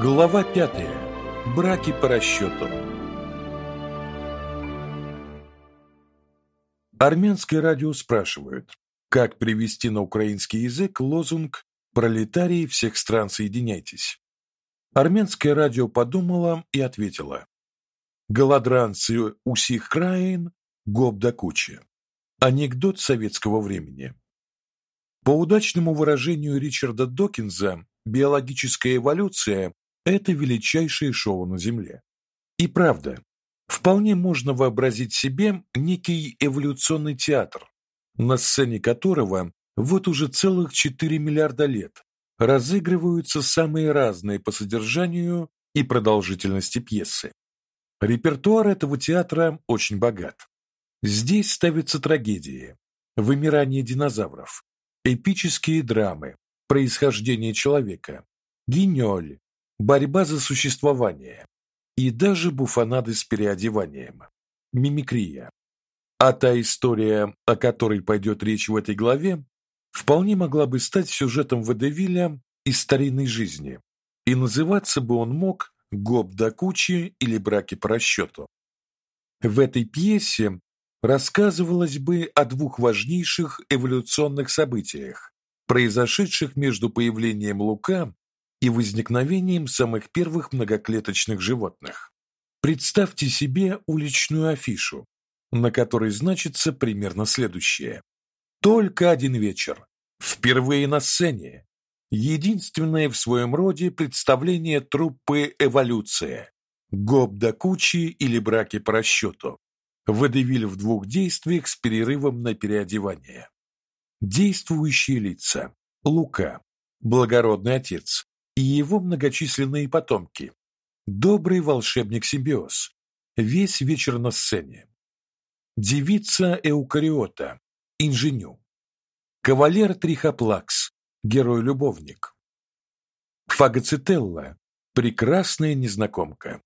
Глава пятая. Браки по расчету. Армянское радио спрашивают, как привести на украинский язык лозунг «Пролетарии всех стран соединяйтесь». Армянское радио подумало и ответило «Голодранцы усих краин, гоп да кучи». Анекдот советского времени. По удачному выражению Ричарда Докинза, биологическая эволюция это величайшее шоу на Земле. И правда, вполне можно вообразить себе некий эволюционный театр, на сцене которого вот уже целых 4 миллиарда лет разыгрываются самые разные по содержанию и продолжительности пьесы. Репертуар этого театра очень богат. Здесь ставятся трагедии, вымирание динозавров, эпические драмы, происхождение человека, гинёль, борьба за существование и даже буфонады с переодеванием, мимикрия. А та история, о которой пойдет речь в этой главе, вполне могла бы стать сюжетом Водевиля из старинной жизни, и называться бы он мог «Гоп да кучи» или «Браки по расчету». В этой пьесе рассказывалось бы о двух важнейших эволюционных событиях, произошедших между появлением Лука и возникновением самых первых многоклеточных животных. Представьте себе уличную афишу, на которой значится примерно следующее: Только один вечер, впервые на сцене, единственное в своем роде представление труппы Эволюция. Гоп да кучи или браки по расчету. Водевиль в двух действиях с перерывом на переодевание. Действующие лица: Лука, благородный отец, и его многочисленные потомки. Добрый волшебник-симбиоз. Весь вечер на сцене. Девица Эукариота, инженю. Кавалер Трихоплакс, герой-любовник. Фагоцителла, прекрасная незнакомка.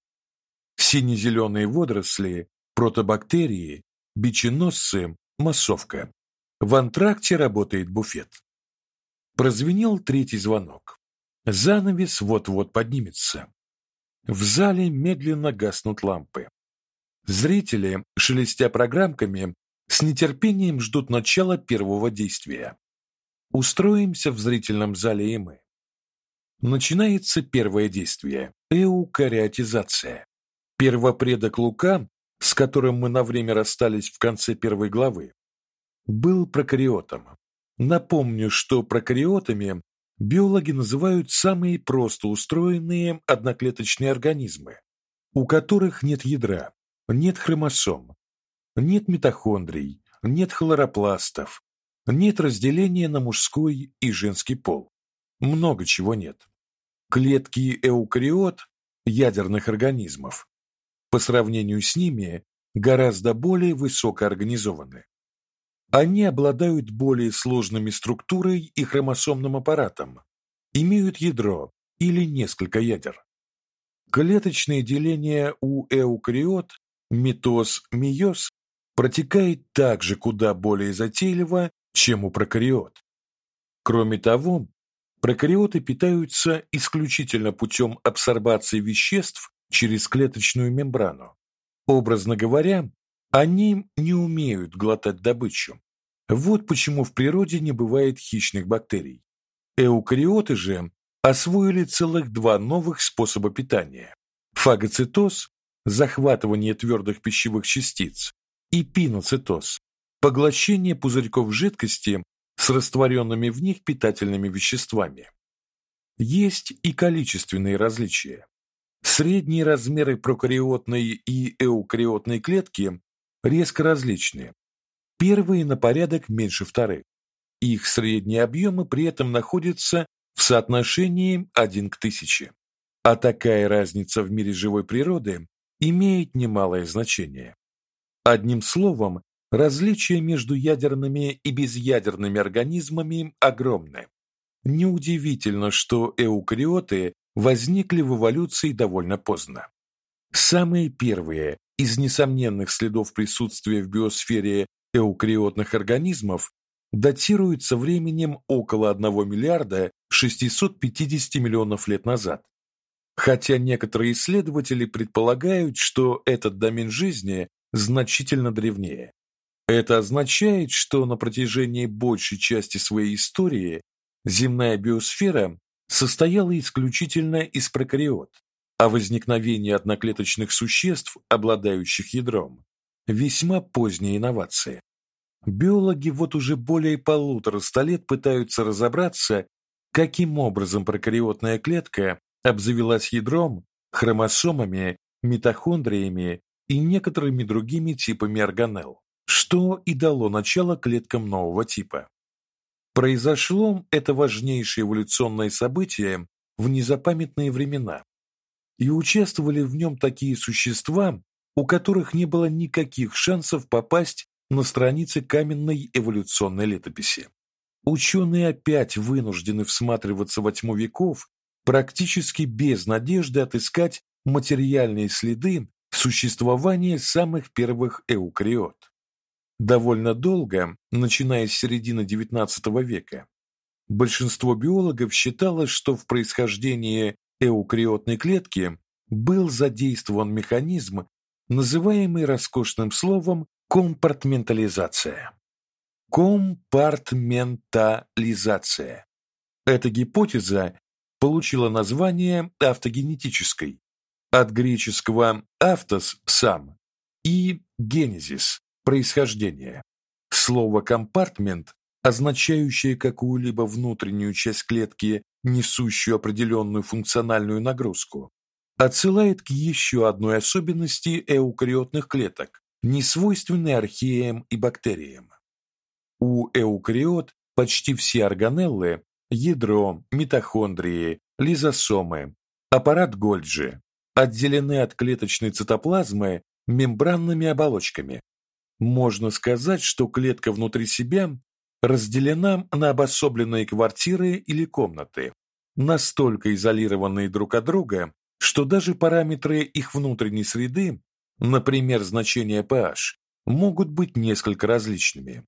Сине-зеленые водоросли, протобактерии, биченосцы, массовка. В антракте работает буфет. Прозвенел третий звонок. Занавес вот-вот поднимется. В зале медленно гаснут лампы. Зрители, шелестя программками, с нетерпением ждут начала первого действия. Устроимся в зрительном зале и мы. Начинается первое действие эукариотизация. Первопредок Лука, с которым мы на время расстались в конце первой главы, был прокариотом. Напомню, что прокариотами биологи называют самые просто устроенные одноклеточные организмы, у которых нет ядра, нет хромосом, нет митохондрий, нет хлоропластов, нет разделения на мужской и женский пол. Много чего нет. Клетки эукариот ядерных организмов по сравнению с ними гораздо более высокоорганизованы. Они обладают более сложными структурой и хромосомным аппаратом, имеют ядро или несколько ядер. Клеточное деление у эукариот, митоз, мейоз, протекает также куда более затейливо, чем у прокариот. Кроме того, прокариоты питаются исключительно путем абсорбации веществ через клеточную мембрану. Образно говоря, они не умеют глотать добычу. Вот почему в природе не бывает хищных бактерий. Эукариоты же освоили целых два новых способа питания: фагоцитоз захватывание твердых пищевых частиц и пиноцитоз поглощение пузырьков жидкости с растворенными в них питательными веществами. Есть и количественные различия. Средние размеры прокариотной и эукариотной клетки резко различны. Первые на порядок меньше вторых. Их средние объемы при этом находятся в соотношении 1 к 1000. А такая разница в мире живой природы имеет немалое значение. Одним словом, различия между ядерными и безъядерными организмами огромны. Неудивительно, что эукариоты возникли в эволюции довольно поздно. Самые первые из несомненных следов присутствия в биосфере эукариотных организмов датируются временем около 1 миллиарда 650 миллионов лет назад. Хотя некоторые исследователи предполагают, что этот домен жизни значительно древнее. Это означает, что на протяжении большей части своей истории земная биосфера состояла исключительно из прокариот, а возникновение одноклеточных существ, обладающих ядром, весьма поздняя инновация. Биологи вот уже более полутора ста пытаются разобраться, каким образом прокариотная клетка обзавелась ядром, хромосомами, митохондриями и некоторыми другими типами органелл, что и дало начало клеткам нового типа. Произошло это важнейшее эволюционное событие в незапамятные времена, и участвовали в нем такие существа, у которых не было никаких шансов попасть на страницы каменной эволюционной летописи. Ученые опять вынуждены всматриваться во тьму веков, практически без надежды отыскать материальные следы существования самых первых эукариот. Довольно долго, начиная с середины XIX века, большинство биологов считало, что в происхождении эукариотной клетки был задействован механизм, называемый роскошным словом компартментализация. Компартментализация. Эта гипотеза получила название автогенетической от греческого «автос» сам и «генезис» происхождение. Слово компартмент, означающее какую-либо внутреннюю часть клетки, несущую определенную функциональную нагрузку, отсылает к еще одной особенности эукариотных клеток, несвойственной археям и бактериям. У эукариот почти все органеллы ядро, митохондрии, лизосомы, аппарат Гольджи отделены от клеточной цитоплазмы мембранными оболочками. Можно сказать, что клетка внутри себя разделена на обособленные квартиры или комнаты, настолько изолированные друг от друга, что даже параметры их внутренней среды, например, значение pH, могут быть несколько различными.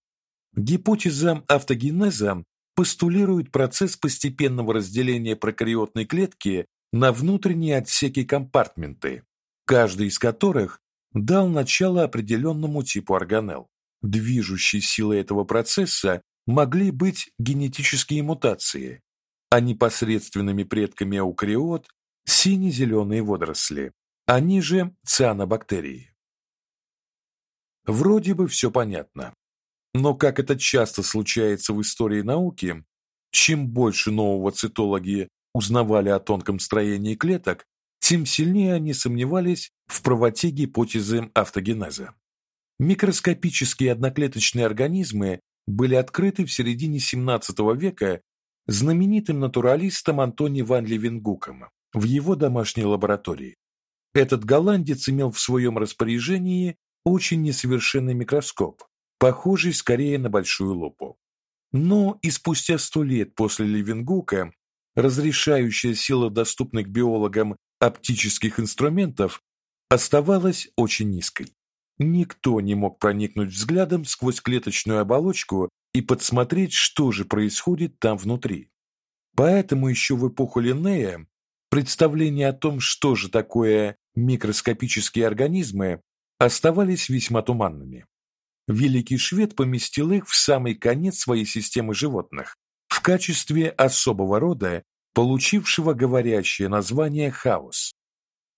Гипотеза автогенеза постулирует процесс постепенного разделения прокариотной клетки на внутренние отсеки компартменты, каждый из которых дал начало определенному типу органелл. Движущей силой этого процесса могли быть генетические мутации, а непосредственными предками эукариот сине-зеленые водоросли, они же цианобактерии. Вроде бы все понятно. Но как это часто случается в истории науки, чем больше нового цитологи узнавали о тонком строении клеток, тем сильнее они сомневались в правоте гипотезы автогенеза. Микроскопические одноклеточные организмы были открыты в середине XVII века знаменитым натуралистом Антони ван Левенгуком в его домашней лаборатории. Этот голландец имел в своем распоряжении очень несовершенный микроскоп, похожий скорее на большую лупу. Но и спустя сто лет после Левенгука разрешающая сила доступных биологам оптических инструментов оставалась очень низкой. Никто не мог проникнуть взглядом сквозь клеточную оболочку и подсмотреть, что же происходит там внутри. Поэтому еще в эпоху Линнея представления о том, что же такое микроскопические организмы, оставались весьма туманными. Великий швед поместил их в самый конец своей системы животных в качестве особого рода, получившего говорящее название хаос.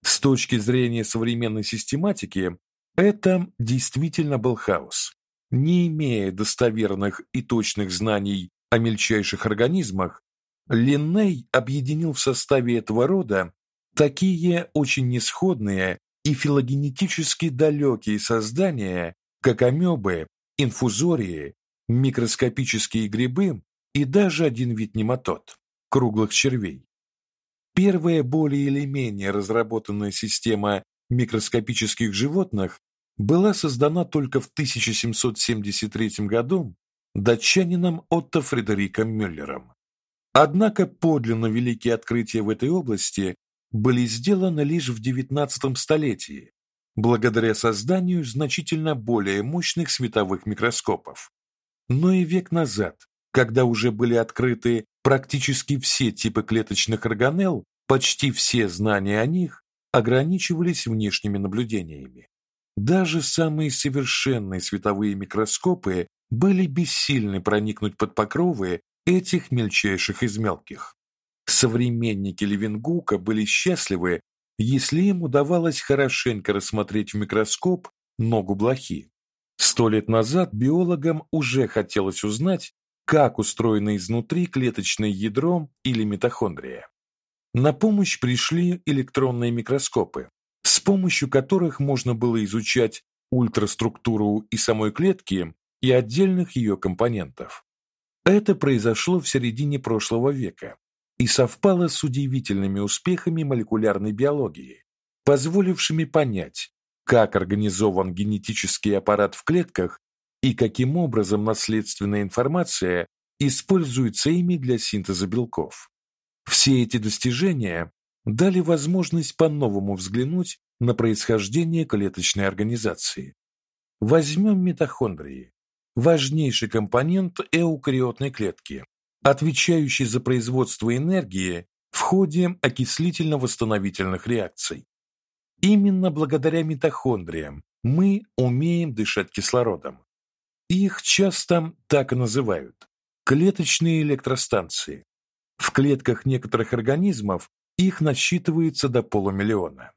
С точки зрения современной систематики, это действительно был хаос. Не имея достоверных и точных знаний о мельчайших организмах, Линней объединил в составе этого рода такие очень несходные и филогенетически далекие создания, как амебы, инфузории, микроскопические грибы и даже один вид нематод круглых червей. Первая более или менее разработанная система микроскопических животных была создана только в 1773 году датчанином Отто Фредериком Мюллером. Однако подлинно великие открытия в этой области были сделаны лишь в XIX столетии, благодаря созданию значительно более мощных световых микроскопов. Но и век назад, когда уже были открыты практически все типы клеточных органелл, почти все знания о них ограничивались внешними наблюдениями. Даже самые совершенные световые микроскопы были бессильны проникнуть под покровы этих мельчайших из мелких. Современники Левенгука были счастливы, если им удавалось хорошенько рассмотреть в микроскоп ногу блохи. Сто лет назад биологам уже хотелось узнать, как устроено изнутри клеточное ядро или митохондрия. На помощь пришли электронные микроскопы, с помощью которых можно было изучать ультраструктуру и самой клетки, и отдельных ее компонентов. Это произошло в середине прошлого века и совпало с удивительными успехами молекулярной биологии, позволившими понять, как организован генетический аппарат в клетках и каким образом наследственная информация используется ими для синтеза белков. Все эти достижения дали возможность по-новому взглянуть на происхождение клеточной организации. Возьмем митохондрии, важнейший компонент эукариотной клетки, отвечающий за производство энергии в ходе окислительно-восстановительных реакций. Именно благодаря митохондриям мы умеем дышать кислородом. Их часто так и называют клеточные электростанции. В клетках некоторых организмов их насчитывается до полумиллиона.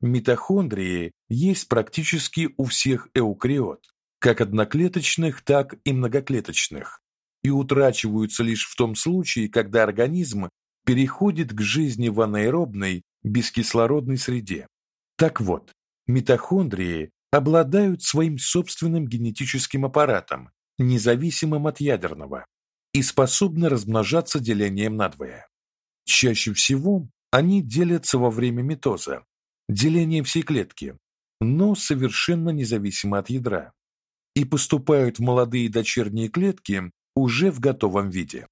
Митохондрии есть практически у всех эукариот, как одноклеточных, так и многоклеточных, и утрачиваются лишь в том случае, когда организм переходит к жизни в анаэробной, бескислородной среде. Так вот, митохондрии обладают своим собственным генетическим аппаратом, независимым от ядерного, и способны размножаться делением надвое. Чаще всего они делятся во время митоза, деления всей клетки, но совершенно независимо от ядра и поступают в молодые дочерние клетки уже в готовом виде.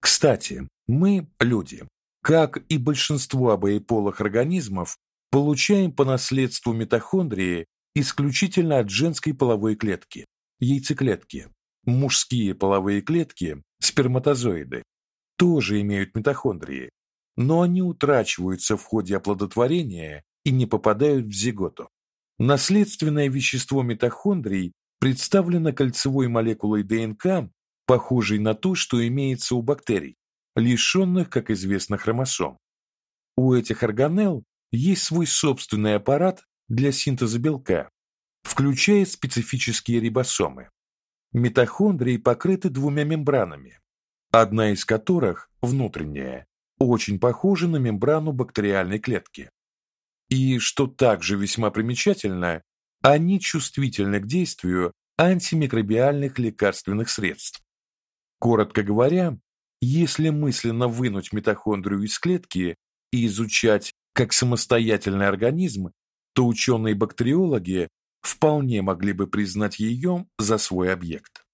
Кстати, мы, люди, как и большинство обоеполых организмов, получаем по наследству митохондрии исключительно от женской половой клетки, яйцеклетки. Мужские половые клетки, сперматозоиды, тоже имеют митохондрии, но они утрачиваются в ходе оплодотворения и не попадают в зиготу. Наследственное вещество митохондрий представлена кольцевой молекулой ДНК, похожей на ту, что имеется у бактерий, лишенных, как известно, хромосом. У этих органелл есть свой собственный аппарат для синтеза белка, включая специфические рибосомы. Митохондрии покрыты двумя мембранами, одна из которых, внутренняя, очень похожа на мембрану бактериальной клетки. И что также весьма примечательно, они чувствительны к действию антимикробиальных лекарственных средств. Коротко говоря, если мысленно вынуть митохондрию из клетки и изучать как самостоятельный организм, то ученые-бактериологи вполне могли бы признать ее за свой объект.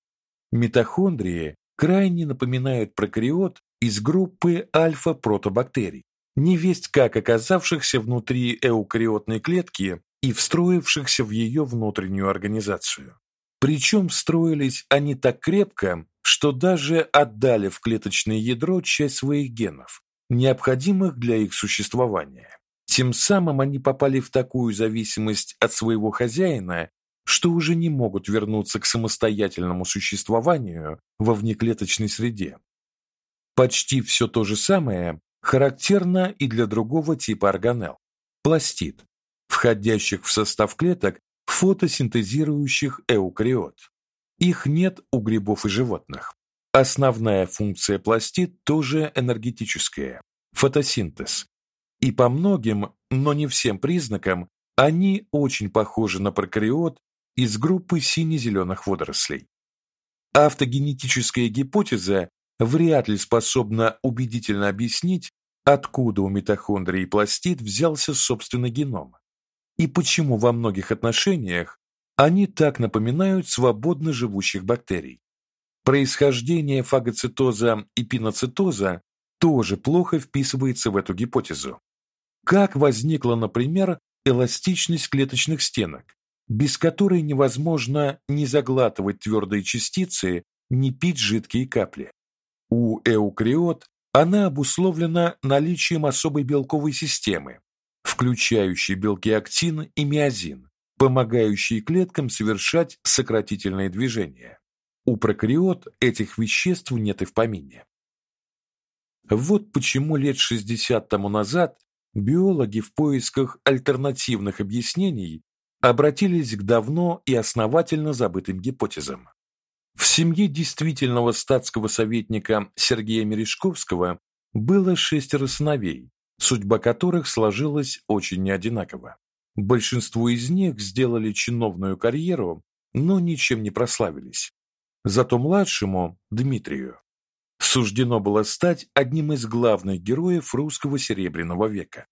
Митохондрии крайне напоминают прокариот из группы альфа-протобактерий, невесть как оказавшихся внутри эукариотной клетки и встроившихся в ее внутреннюю организацию. Причем встроились они так крепко, что даже отдали в клеточное ядро часть своих генов, необходимых для их существования. Тем самым они попали в такую зависимость от своего хозяина, что уже не могут вернуться к самостоятельному существованию во внеклеточной среде. Почти все то же самое характерно и для другого типа органелл пластид, входящих в состав клеток фотосинтезирующих эукариот. Их нет у грибов и животных. Основная функция пластид тоже энергетическая фотосинтез. И по многим, но не всем признакам они очень похожи на прокариот из группы сине-зеленых водорослей. Автогенетическая гипотеза вряд ли способна убедительно объяснить, откуда у митохондрий пластид взялся собственный геном и почему во многих отношениях они так напоминают свободно живущих бактерий. Происхождение фагоцитоза и пиноцитоза тоже плохо вписывается в эту гипотезу. Как возникла, например, эластичность клеточных стенок, без которой невозможно ни заглатывать твердые частицы, ни пить жидкие капли. У эукариот она обусловлена наличием особой белковой системы, включающей белки актин и миозин, помогающие клеткам совершать сократительные движения. У прокариот этих веществ нет и в помине. Вот почему лет 60 тому назад биологи в поисках альтернативных объяснений обратились к давно и основательно забытым гипотезам. В семье действительного статского советника Сергея Мережковского было шестеро сыновей, судьба которых сложилась очень неодинаково. Большинство из них сделали чиновную карьеру, но ничем не прославились. Зато младшему, Дмитрию, суждено было стать одним из главных героев русского серебряного века.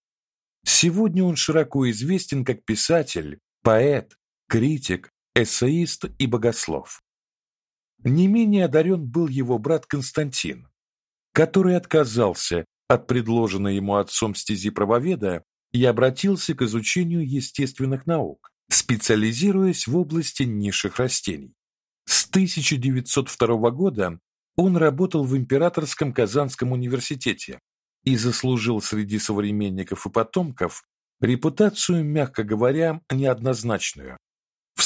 Сегодня он широко известен как писатель, поэт, критик, эссеист и богослов. Не менее одарен был его брат Константин, который отказался от предложенной ему отцом стези правоведа и обратился к изучению естественных наук, специализируясь в области низших растений. С 1902 года он работал в Императорском Казанском университете и заслужил среди современников и потомков репутацию, мягко говоря, неоднозначную.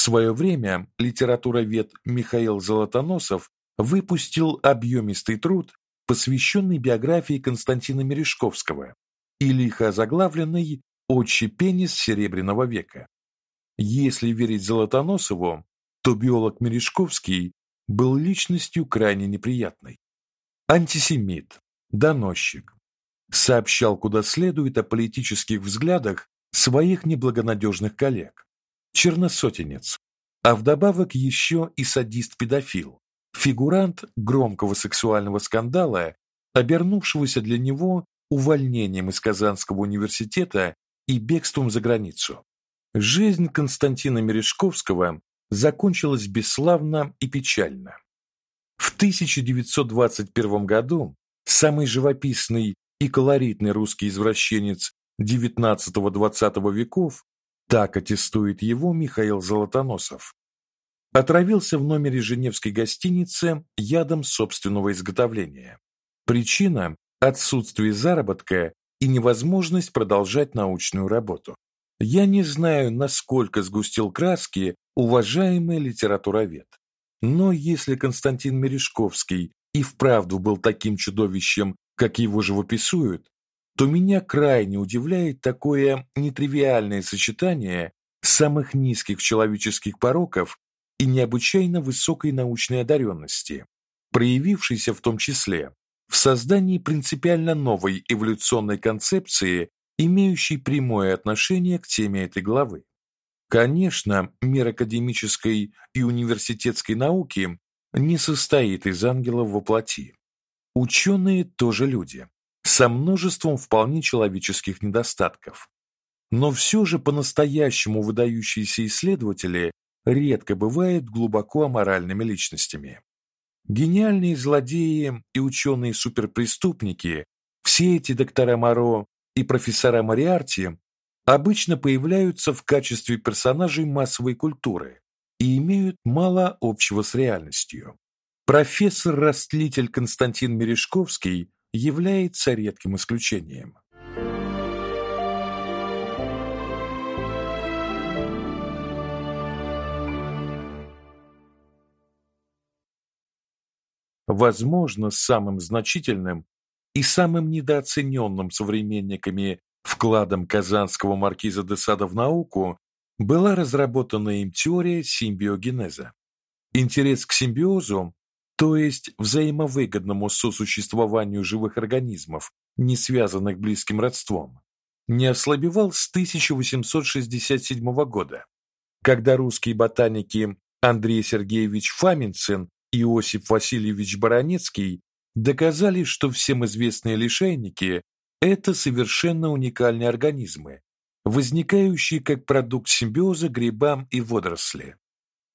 Свое время литературовед Михаил Золотоносов выпустил объемистый труд, посвященный биографии Константина Мережковского и лихо озаглавленный «Отчий пенис Серебряного века». Если верить Золотоносову, то биолог Мережковский был личностью крайне неприятной. Антисемит, доносчик, сообщал куда следует о политических взглядах своих неблагонадежных коллег черносотенец, а вдобавок еще и садист-педофил, фигурант громкого сексуального скандала, обернувшегося для него увольнением из Казанского университета и бегством за границу. Жизнь Константина Мережковского закончилась бесславно и печально. В 1921 году самый живописный и колоритный русский извращенец XIX-XX веков так аттестует его Михаил Золотоносов. Отравился в номере Женевской гостиницы ядом собственного изготовления. Причина отсутствие заработка и невозможность продолжать научную работу. Я не знаю, насколько сгустил краски уважаемый литературовед. Но если Константин Мережковский и вправду был таким чудовищем, как его живописуют, то меня крайне удивляет такое нетривиальное сочетание самых низких человеческих пороков и необычайно высокой научной одаренности, проявившейся в том числе в создании принципиально новой эволюционной концепции, имеющей прямое отношение к теме этой главы. Конечно, мир академической и университетской науки не состоит из ангелов во плоти. Ученые тоже люди со множеством вполне человеческих недостатков. Но все же по-настоящему выдающиеся исследователи редко бывают глубоко аморальными личностями. Гениальные злодеи и ученые-суперпреступники, все эти доктора Моро и профессора Мариарти обычно появляются в качестве персонажей массовой культуры и имеют мало общего с реальностью. Профессор-растлитель Константин Мережковский является редким исключением. Возможно, самым значительным и самым недооцененным современниками вкладом казанского маркиза де Сада в науку была разработана им теория симбиогенеза. Интерес к симбиозу то есть взаимовыгодному сосуществованию живых организмов, не связанных близким родством, не ослабевал с 1867 года, когда русские ботаники Андрей Сергеевич Фаминцин и Иосиф Васильевич Баранецкий доказали, что всем известные лишайники это совершенно уникальные организмы, возникающие как продукт симбиоза грибам и водоросли.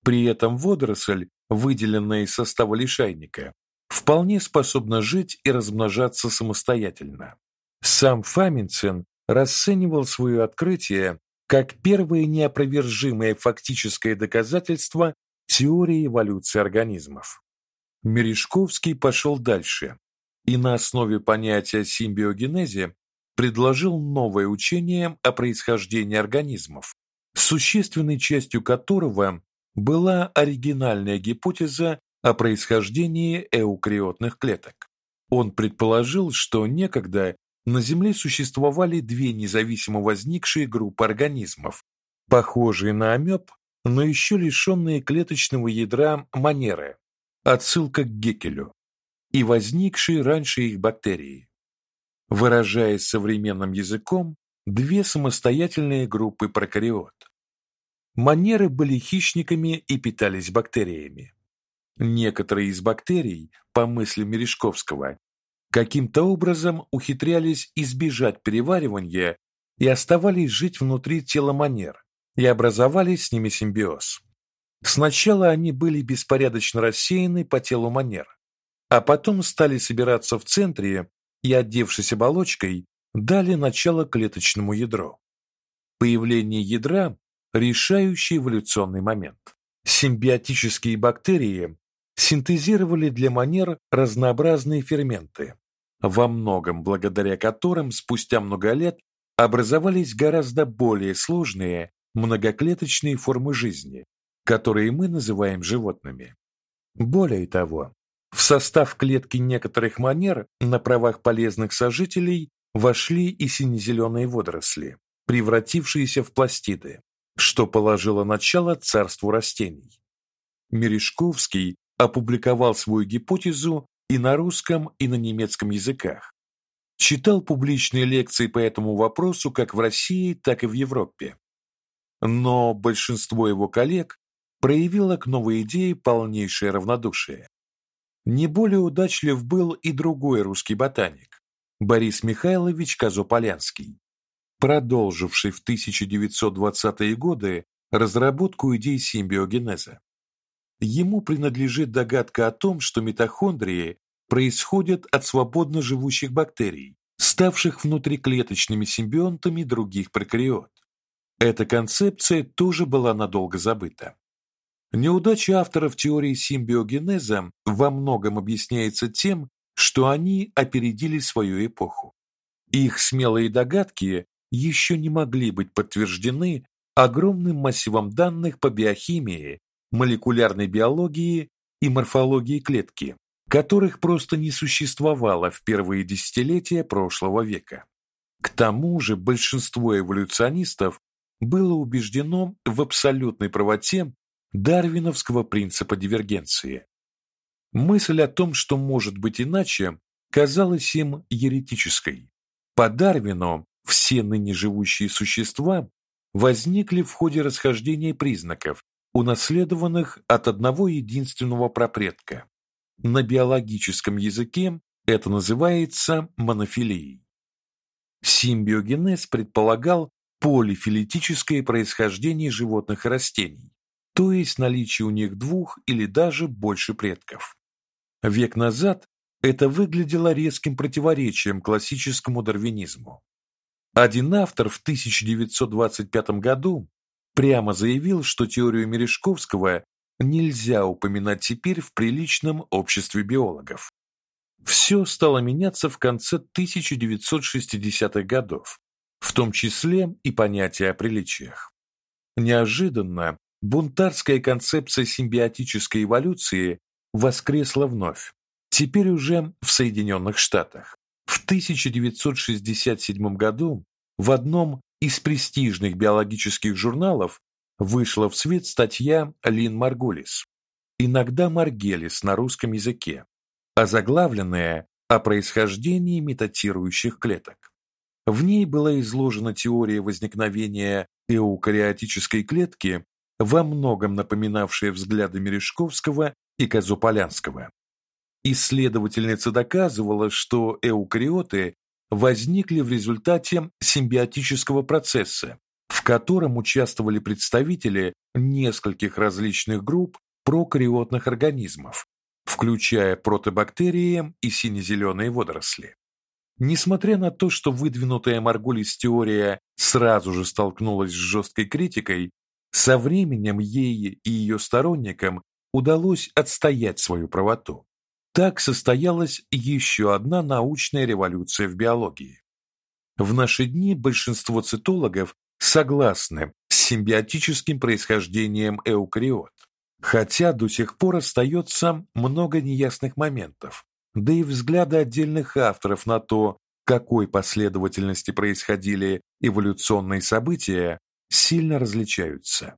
При этом водоросль выделенная из состава лишайника, вполне способна жить и размножаться самостоятельно. Сам Фаминцин расценивал свое открытие как первое неопровержимое фактическое доказательство теории эволюции организмов. Мережковский пошел дальше и на основе понятия симбиогенезе предложил новое учение о происхождении организмов, существенной частью которого была оригинальная гипотеза о происхождении эукариотных клеток. Он предположил, что некогда на Земле существовали две независимо возникшие группы организмов, похожие на амеб, но еще лишенные клеточного ядра манеры, отсылка к Геккелю, и возникшие раньше их бактерии. Выражаясь современным языком, две самостоятельные группы прокариот. Манеры были хищниками и питались бактериями. Некоторые из бактерий, по мысли Мережковского, каким-то образом ухитрялись избежать переваривания и оставались жить внутри тела манер, и образовали с ними симбиоз. Сначала они были беспорядочно рассеяны по телу манер, а потом стали собираться в центре и, одевшись оболочкой, дали начало клеточному ядру. Появление ядра решающий эволюционный момент. Симбиотические бактерии синтезировали для манер разнообразные ферменты, во многом благодаря которым спустя много лет образовались гораздо более сложные многоклеточные формы жизни, которые мы называем животными. Более того, в состав клетки некоторых манер на правах полезных сожителей вошли и сине-зеленые водоросли, превратившиеся в пластиды, что положило начало царству растений. Мережковский опубликовал свою гипотезу и на русском, и на немецком языках. Читал публичные лекции по этому вопросу как в России, так и в Европе. Но большинство его коллег проявило к новой идее полнейшее равнодушие. Не более удачлив был и другой русский ботаник Борис Михайлович Казополянский, продолживший в 1920-е годы разработку идей симбиогенеза. Ему принадлежит догадка о том, что митохондрии происходят от свободно живущих бактерий, ставших внутриклеточными симбионтами других прокариот. Эта концепция тоже была надолго забыта. Неудача авторов теории симбиогенеза во многом объясняется тем, что они опередили свою эпоху. Их смелые догадки еще не могли быть подтверждены огромным массивом данных по биохимии, молекулярной биологии и морфологии клетки, которых просто не существовало в первые десятилетия прошлого века. К тому же большинство эволюционистов было убеждено в абсолютной правоте дарвиновского принципа дивергенции. Мысль о том, что может быть иначе, казалась им еретической. По Дарвину все ныне живущие существа возникли в ходе расхождения признаков, унаследованных от одного единственного прапредка. На биологическом языке это называется монофилией. Симбиогенез предполагал полифилетическое происхождение животных и растений, то есть наличие у них двух или даже больше предков. Век назад это выглядело резким противоречием классическому дарвинизму. Один автор в 1925 году прямо заявил, что теорию Мережковского нельзя упоминать теперь в приличном обществе биологов. Все стало меняться в конце 1960-х годов, в том числе и понятие о приличиях. Неожиданно бунтарская концепция симбиотической эволюции воскресла вновь, теперь уже в Соединенных Штатах. В 1967 году в одном из престижных биологических журналов вышла в свет статья Лин Маргулис, иногда Маргелис на русском языке, озаглавленная о происхождении метатирующих клеток. В ней была изложена теория возникновения эукариотической клетки, во многом напоминавшая взгляды Мережковского и Казополянского. Исследовательница доказывала, что эукариоты возникли в результате симбиотического процесса, в котором участвовали представители нескольких различных групп прокариотных организмов, включая протобактерии и сине-зеленые водоросли. Несмотря на то, что выдвинутая Маргулис теория сразу же столкнулась с жесткой критикой, со временем ей и ее сторонникам удалось отстоять свою правоту. Так состоялась еще одна научная революция в биологии. В наши дни большинство цитологов согласны с симбиотическим происхождением эукариот, хотя до сих пор остается много неясных моментов, да и взгляды отдельных авторов на то, какой последовательности происходили эволюционные события, сильно различаются.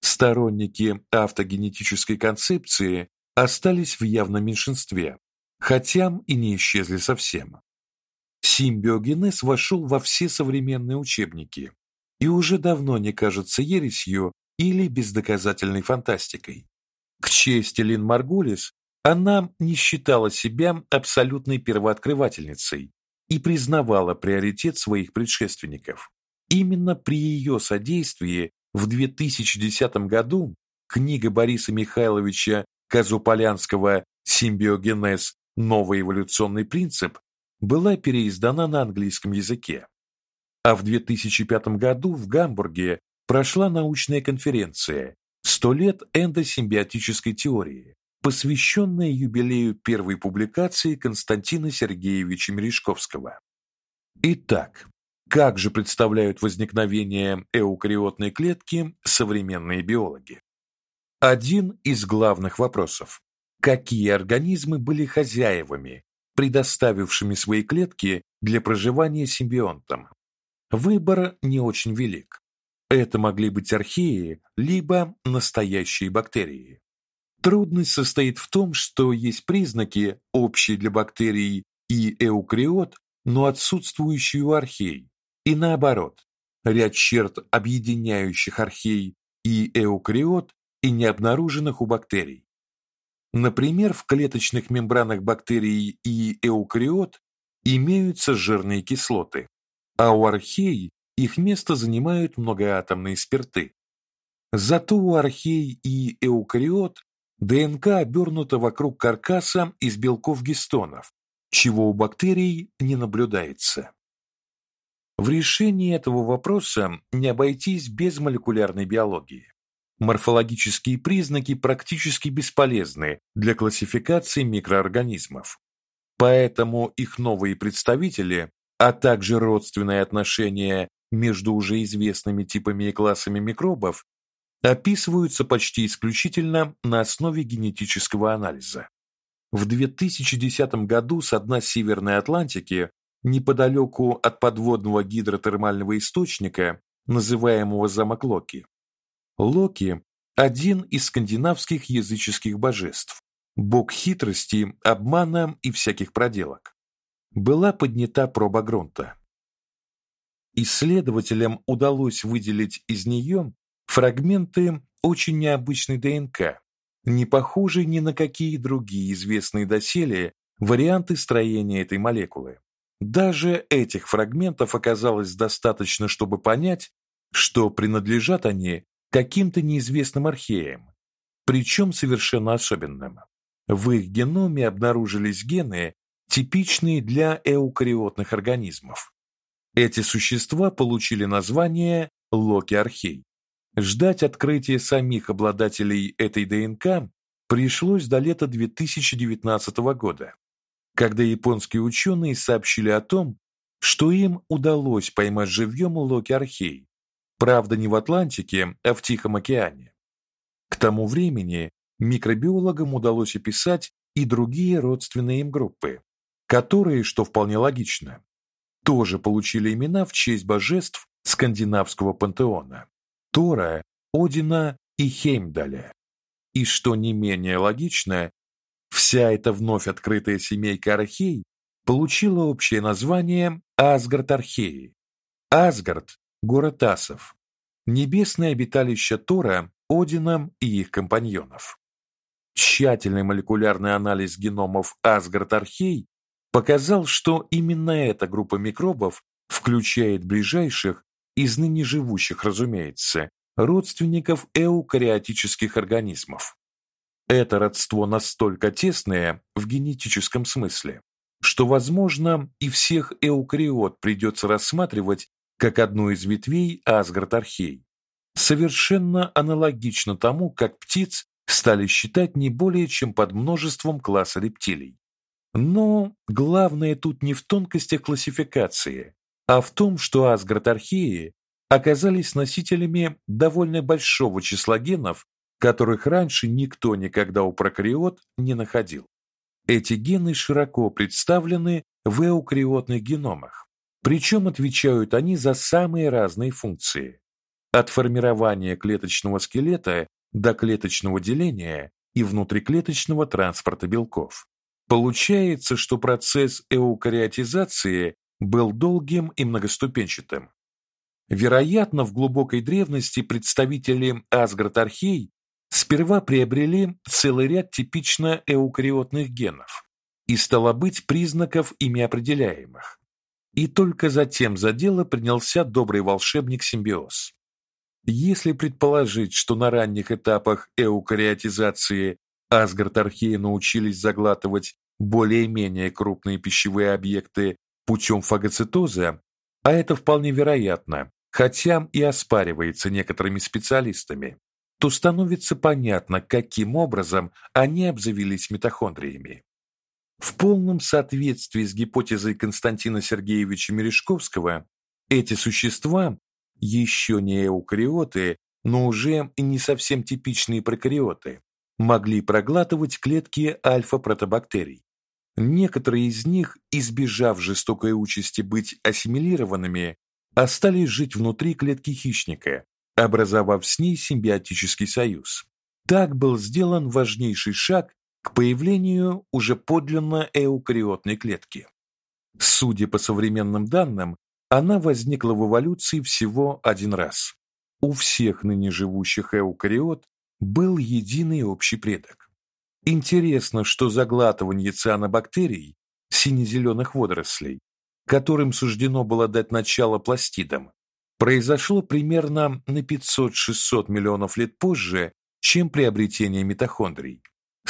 Сторонники автогенетической концепции остались в явном меньшинстве, хотя и не исчезли совсем. Симбиогенез вошел во все современные учебники и уже давно не кажется ересью или бездоказательной фантастикой. К чести Лин Маргулис, она не считала себя абсолютной первооткрывательницей и признавала приоритет своих предшественников. Именно при ее содействии в 2010 году книга Бориса Михайловича Казуполянского «Симбиогенез. Новый эволюционный принцип» была переиздана на английском языке. А в 2005 году в Гамбурге прошла научная конференция «100 лет эндосимбиотической теории», посвященная юбилею первой публикации Константина Сергеевича Мережковского. Итак, как же представляют возникновение эукариотной клетки современные биологи? Один из главных вопросов: какие организмы были хозяевами, предоставившими свои клетки для проживания симбионтам? Выбор не очень велик. Это могли быть археи, либо настоящие бактерии. Трудность состоит в том, что есть признаки, общие для бактерий и эукариот, но отсутствующие у архей. И наоборот, ряд черт, объединяющих архей и эукариот, и не обнаруженных у бактерий. Например, в клеточных мембранах бактерий и эукариот имеются жирные кислоты, а у архей их место занимают многоатомные спирты. Зато у архей и эукариот ДНК обернута вокруг каркаса из белков гистонов, чего у бактерий не наблюдается. В решении этого вопроса не обойтись без молекулярной биологии. Морфологические признаки практически бесполезны для классификации микроорганизмов. Поэтому их новые представители, а также родственные отношения между уже известными типами и классами микробов описываются почти исключительно на основе генетического анализа. В 2010 году с дна Северной Атлантики, неподалеку от подводного гидротермального источника, называемого замок Локи, Локи один из скандинавских языческих божеств, бог хитрости, обмана и всяких проделок. Была поднята проба грунта. Исследователям удалось выделить из нее фрагменты очень необычной ДНК, не похожей ни на какие другие известные доселе варианты строения этой молекулы. Даже этих фрагментов оказалось достаточно, чтобы понять, что принадлежат они каким-то неизвестным археям, причем совершенно особенным. В их геноме обнаружились гены, типичные для эукариотных организмов. Эти существа получили название локиархей. Ждать открытия самих обладателей этой ДНК пришлось до лета 2019 года, когда японские ученые сообщили о том, что им удалось поймать живьем локиархей, Правда, не в Атлантике, а в Тихом океане. К тому времени микробиологам удалось описать и другие родственные им группы, которые, что вполне логично, тоже получили имена в честь божеств скандинавского пантеона: Тора, Одина и Хеймдаля. И что не менее логично, вся эта вновь открытая семейка архей получила общее название Асгард-археи. Асгард город асов, небесное обиталище Тора, Одина и их компаньонов. Тщательный молекулярный анализ геномов Асгард-архей показал, что именно эта группа микробов включает ближайших из ныне живущих, разумеется, родственников эукариотических организмов. Это родство настолько тесное в генетическом смысле, что, возможно, и всех эукариот придется рассматривать как одну из ветвей Асгард-архей. Совершенно аналогично тому, как птиц стали считать не более чем под множеством класса рептилий. Но главное тут не в тонкостях классификации, а в том, что асгардархеи оказались носителями довольно большого числа генов, которых раньше никто никогда у прокариот не находил. Эти гены широко представлены в эукариотных геномах, причем отвечают они за самые разные функции: от формирования клеточного скелета до клеточного деления и внутриклеточного транспорта белков. Получается, что процесс эукариотизации был долгим и многоступенчатым. Вероятно, в глубокой древности представители асгардархей сперва приобрели целый ряд типично эукариотных генов и стало быть признаков ими определяемых. И только затем за дело принялся добрый волшебник симбиоз. Если предположить, что на ранних этапах эукариотизации асгардархеи научились заглатывать более-менее крупные пищевые объекты путем фагоцитоза, а это вполне вероятно, хотя и оспаривается некоторыми специалистами, то становится понятно, каким образом они обзавелись митохондриями. В полном соответствии с гипотезой Константина Сергеевича Мережковского, эти существа еще не эукариоты, но уже и не совсем типичные прокариоты, могли проглатывать клетки альфа-протобактерий. Некоторые из них, избежав жестокой участи быть ассимилированными, остались жить внутри клетки хищника, образовав с ней симбиотический союз. Так был сделан важнейший шаг к появлению уже подлинно эукариотной клетки. Судя по современным данным, она возникла в эволюции всего один раз. У всех ныне живущих эукариот был единый общий предок. Интересно, что заглатывание цианобактерий, сине-зеленых водорослей, которым суждено было дать начало пластидам, произошло примерно на 500-600 миллионов лет позже, чем приобретение митохондрий.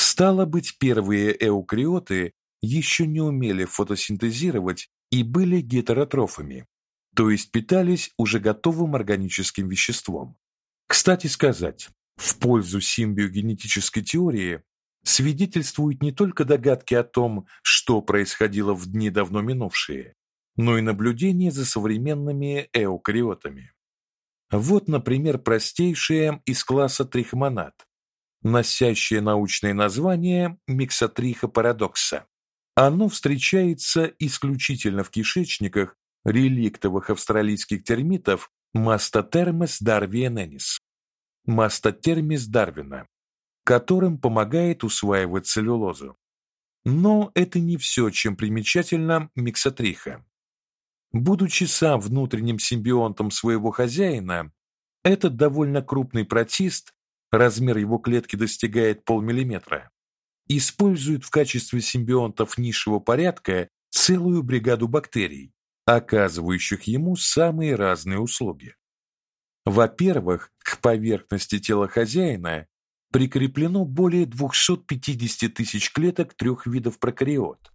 Стало быть, первые эукариоты еще не умели фотосинтезировать и были гетеротрофами, то есть питались уже готовым органическим веществом. Кстати сказать, в пользу симбиогенетической теории свидетельствуют не только догадки о том, что происходило в дни давно минувшие, но и наблюдения за современными эукариотами. Вот, например, простейшее из класса трихомонад, носящее научное название миксотриха парадокса. Оно встречается исключительно в кишечниках реликтовых австралийских термитов Mastotermes darwiniensis. Mastotermes дарвина, которым помогает усваивать целлюлозу. Но это не все, чем примечательна миксотриха. Будучи сам внутренним симбионтом своего хозяина, этот довольно крупный протист, размер его клетки достигает полмиллиметра, использует в качестве симбионтов низшего порядка целую бригаду бактерий, оказывающих ему самые разные услуги. Во-первых, к поверхности тела хозяина прикреплено более 250 тысяч клеток трех видов прокариот: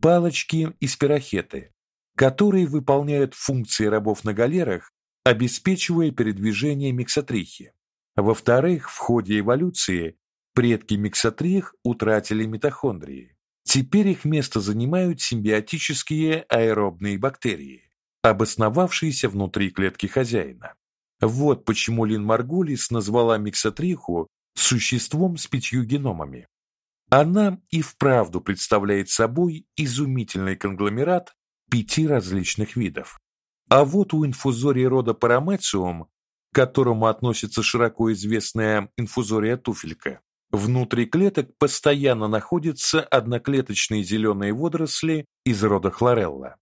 палочки и спирохеты, которые выполняют функции рабов на галерах, обеспечивая передвижение миксотрихи. Во-вторых, в ходе эволюции предки миксотрих утратили митохондрии. Теперь их место занимают симбиотические аэробные бактерии, обосновавшиеся внутри клетки хозяина. Вот почему Лин Маргулис назвала миксотриху существом с пятью геномами. Она и вправду представляет собой изумительный конгломерат пяти различных видов. А вот у инфузории рода Paramecium, к которому относится широко известная инфузория туфелька, внутри клеток постоянно находятся одноклеточные зеленые водоросли из рода Хлорелла.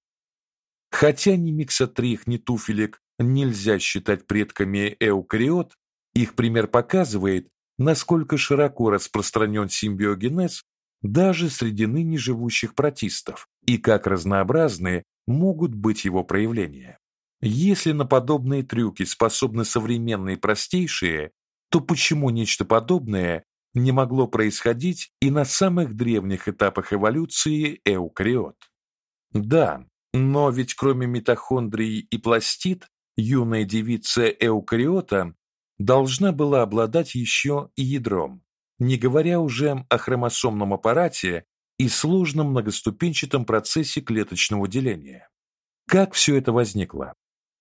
Хотя ни миксотрих, ни туфелек нельзя считать предками эукариот, их пример показывает, насколько широко распространен симбиогенез даже среди ныне живущих протистов и как разнообразны могут быть его проявления. Если на подобные трюки способны современные простейшие, то почему нечто подобное не могло происходить и на самых древних этапах эволюции эукариот? Да, но ведь кроме митохондрий и пластид, юная девица эукариота должна была обладать еще и ядром, не говоря уже о хромосомном аппарате и сложном многоступенчатом процессе клеточного деления. Как все это возникло?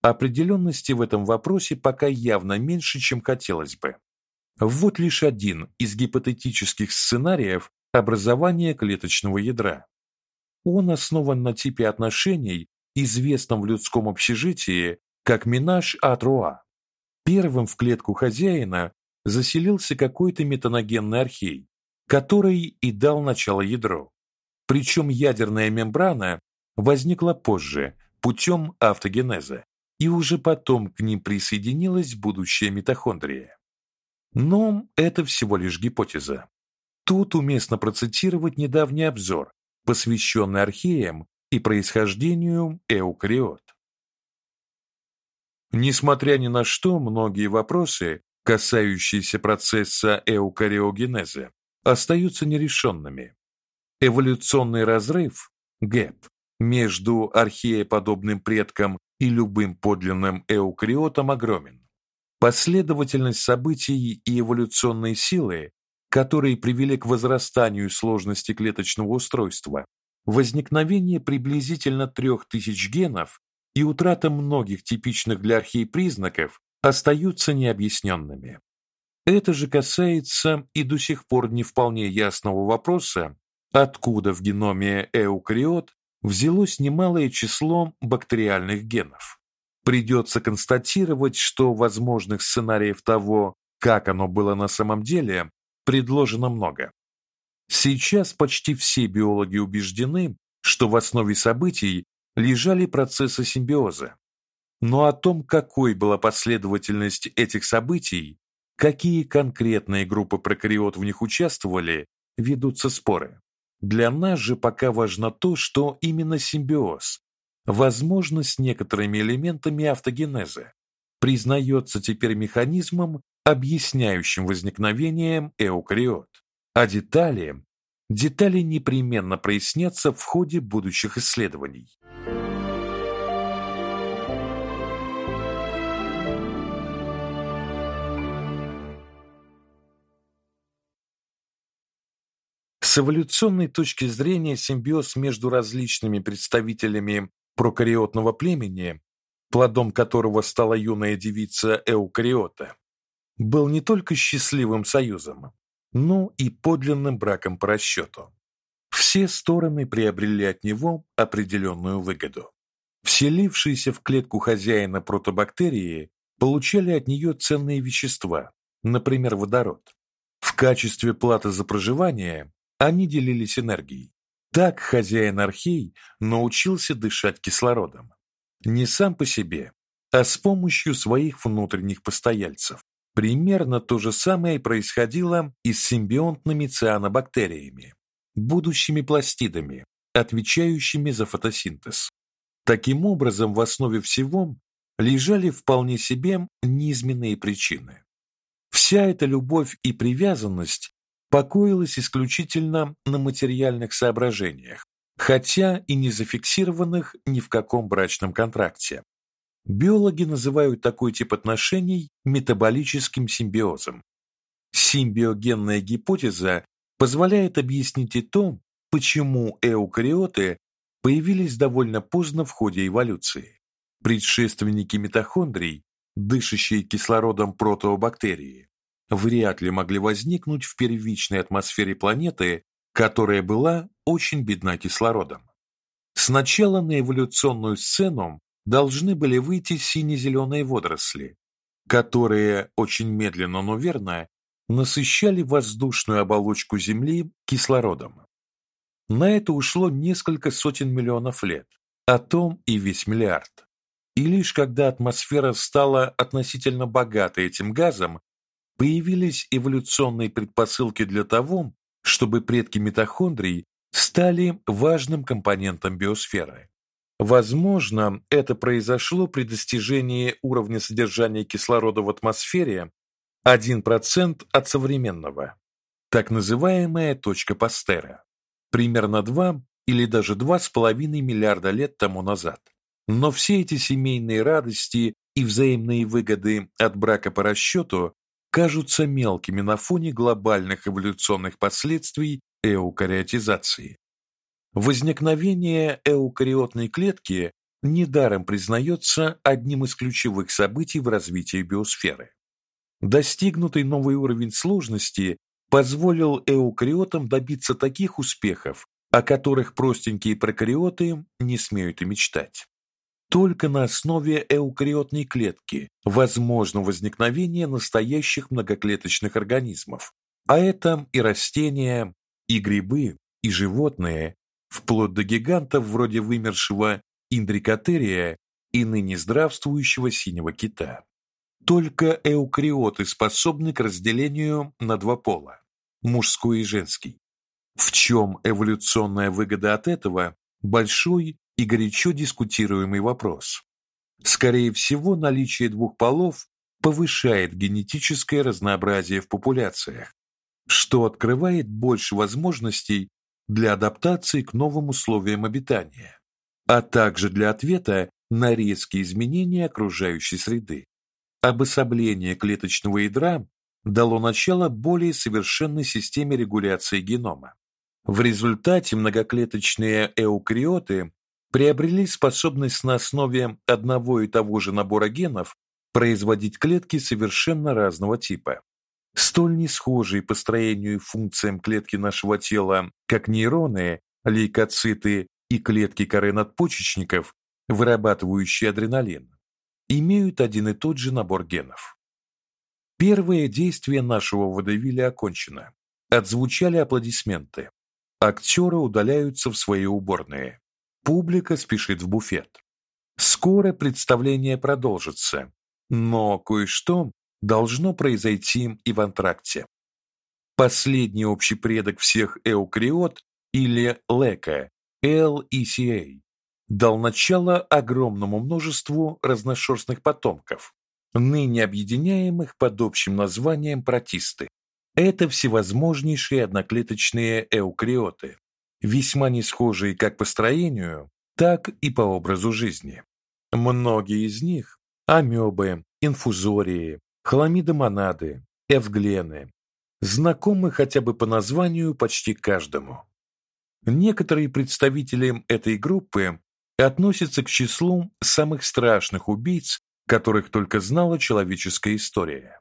Определенности в этом вопросе пока явно меньше, чем хотелось бы. Вот лишь один из гипотетических сценариев образования клеточного ядра. Он основан на типе отношений, известном в людском общежитии как минаж а Первым в клетку хозяина заселился какой-то метаногенный архей, который и дал начало ядру. Причем ядерная мембрана возникла позже, путем автогенеза, и уже потом к ним присоединилась будущая митохондрия. Но это всего лишь гипотеза. Тут уместно процитировать недавний обзор, посвященный археям и происхождению эукариот. Несмотря ни на что, многие вопросы, касающиеся процесса эукариогенеза, остаются нерешенными. Эволюционный разрыв, гэп, между архееподобным предком и любым подлинным эукариотом огромен. Последовательность событий и эволюционные силы, которые привели к возрастанию сложности клеточного устройства, возникновение приблизительно 3000 генов и утрата многих типичных для архей признаков остаются необъясненными. Это же касается и до сих пор не вполне ясного вопроса, откуда в геноме эукариот взялось немалое число бактериальных генов. Придется констатировать, что возможных сценариев того, как оно было на самом деле, предложено много. Сейчас почти все биологи убеждены, что в основе событий лежали процессы симбиоза. Но о том, какой была последовательность этих событий, какие конкретные группы прокариот в них участвовали, ведутся споры. Для нас же пока важно то, что именно симбиоз, возможно, с некоторыми элементами автогенеза, признается теперь механизмом, объясняющим возникновение эукариот. А детали, детали непременно прояснятся в ходе будущих исследований. С эволюционной точки зрения симбиоз между различными представителями прокариотного племени, плодом которого стала юная девица эукариота, был не только счастливым союзом, но и подлинным браком по расчету. Все стороны приобрели от него определенную выгоду. Вселившиеся в клетку хозяина протобактерии получали от нее ценные вещества, например, водород. В качестве платы за проживание они делились энергией. Так хозяин архей научился дышать кислородом. Не сам по себе, а с помощью своих внутренних постояльцев. Примерно то же самое происходило и с симбионтными цианобактериями, будущими пластидами, отвечающими за фотосинтез. Таким образом, в основе всего лежали вполне себе низменные причины. Вся эта любовь и привязанность покоилась исключительно на материальных соображениях, хотя и не зафиксированных ни в каком брачном контракте. Биологи называют такой тип отношений метаболическим симбиозом. Симбиогенная гипотеза позволяет объяснить и то, почему эукариоты появились довольно поздно в ходе эволюции. Предшественники митохондрий, дышащие кислородом протобактерии, вряд ли могли возникнуть в первичной атмосфере планеты, которая была очень бедна кислородом. Сначала на эволюционную сцену должны были выйти сине-зеленые водоросли, которые очень медленно, но верно насыщали воздушную оболочку Земли кислородом. На это ушло несколько сотен миллионов лет, а том и весь миллиард. И лишь когда атмосфера стала относительно богатой этим газом, появились эволюционные предпосылки для того, чтобы предки митохондрий стали важным компонентом биосферы. Возможно, это произошло при достижении уровня содержания кислорода в атмосфере 1% от современного, так называемая точка Пастера, примерно 2 или даже 2,5 миллиарда лет тому назад. Но все эти семейные радости и взаимные выгоды от брака по расчету кажутся мелкими на фоне глобальных эволюционных последствий эукариотизации. Возникновение эукариотной клетки недаром признается одним из ключевых событий в развитии биосферы. Достигнутый новый уровень сложности позволил эукариотам добиться таких успехов, о которых простенькие прокариоты не смеют и мечтать. Только на основе эукариотной клетки возможно возникновение настоящих многоклеточных организмов, а это и растения, и грибы, и животные, вплоть до гигантов вроде вымершего индрикотерия и ныне здравствующего синего кита. Только эукариоты способны к разделению на два пола мужской и женский. В чем эволюционная выгода от этого большой и горячо дискутируемый вопрос. Скорее всего, наличие двух полов повышает генетическое разнообразие в популяциях, что открывает больше возможностей для адаптации к новым условиям обитания, а также для ответа на резкие изменения окружающей среды. Обособление клеточного ядра дало начало более совершенной системе регуляции генома. В результате многоклеточные эукариоты приобрели способность на основе одного и того же набора генов производить клетки совершенно разного типа. Столь несхожие по строению и функциям клетки нашего тела, как нейроны, лейкоциты и клетки коры надпочечников, вырабатывающие адреналин, имеют один и тот же набор генов. Первое действие нашего водевиля окончено. Отзвучали аплодисменты. Актеры удаляются в свои уборные. Публика спешит в буфет. Скоро представление продолжится, но кое-что должно произойти и в антракте. Последний общий предок всех эукариот или лека, LECA, дал начало огромному множеству разношерстных потомков, ныне объединяемых под общим названием протисты. Это всевозможнейшие одноклеточные эукариоты, весьма не схожие как по строению, так и по образу жизни. Многие из них амебы, инфузории, хламидомонады, эвглены знакомы хотя бы по названию почти каждому. Некоторые представители этой группы относятся к числу самых страшных убийц, которых только знала человеческая история.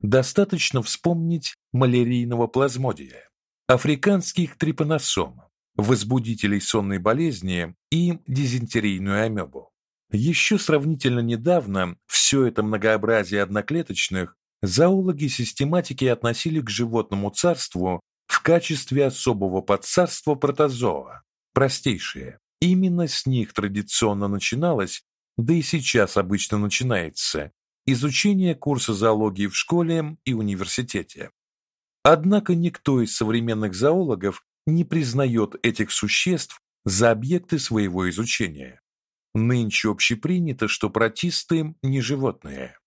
Достаточно вспомнить малярийного плазмодия, африканских трипаносом, возбудителей сонной болезни и дизентерийную амебу. Еще сравнительно недавно все это многообразие одноклеточных зоологи систематики относили к животному царству в качестве особого подцарства протозоа, простейшие. Именно с них традиционно начиналось, да и сейчас обычно начинается, изучение курса зоологии в школе и университете. Однако никто из современных зоологов не признает этих существ за объекты своего изучения. Нынче общепринято, что протисты не животные.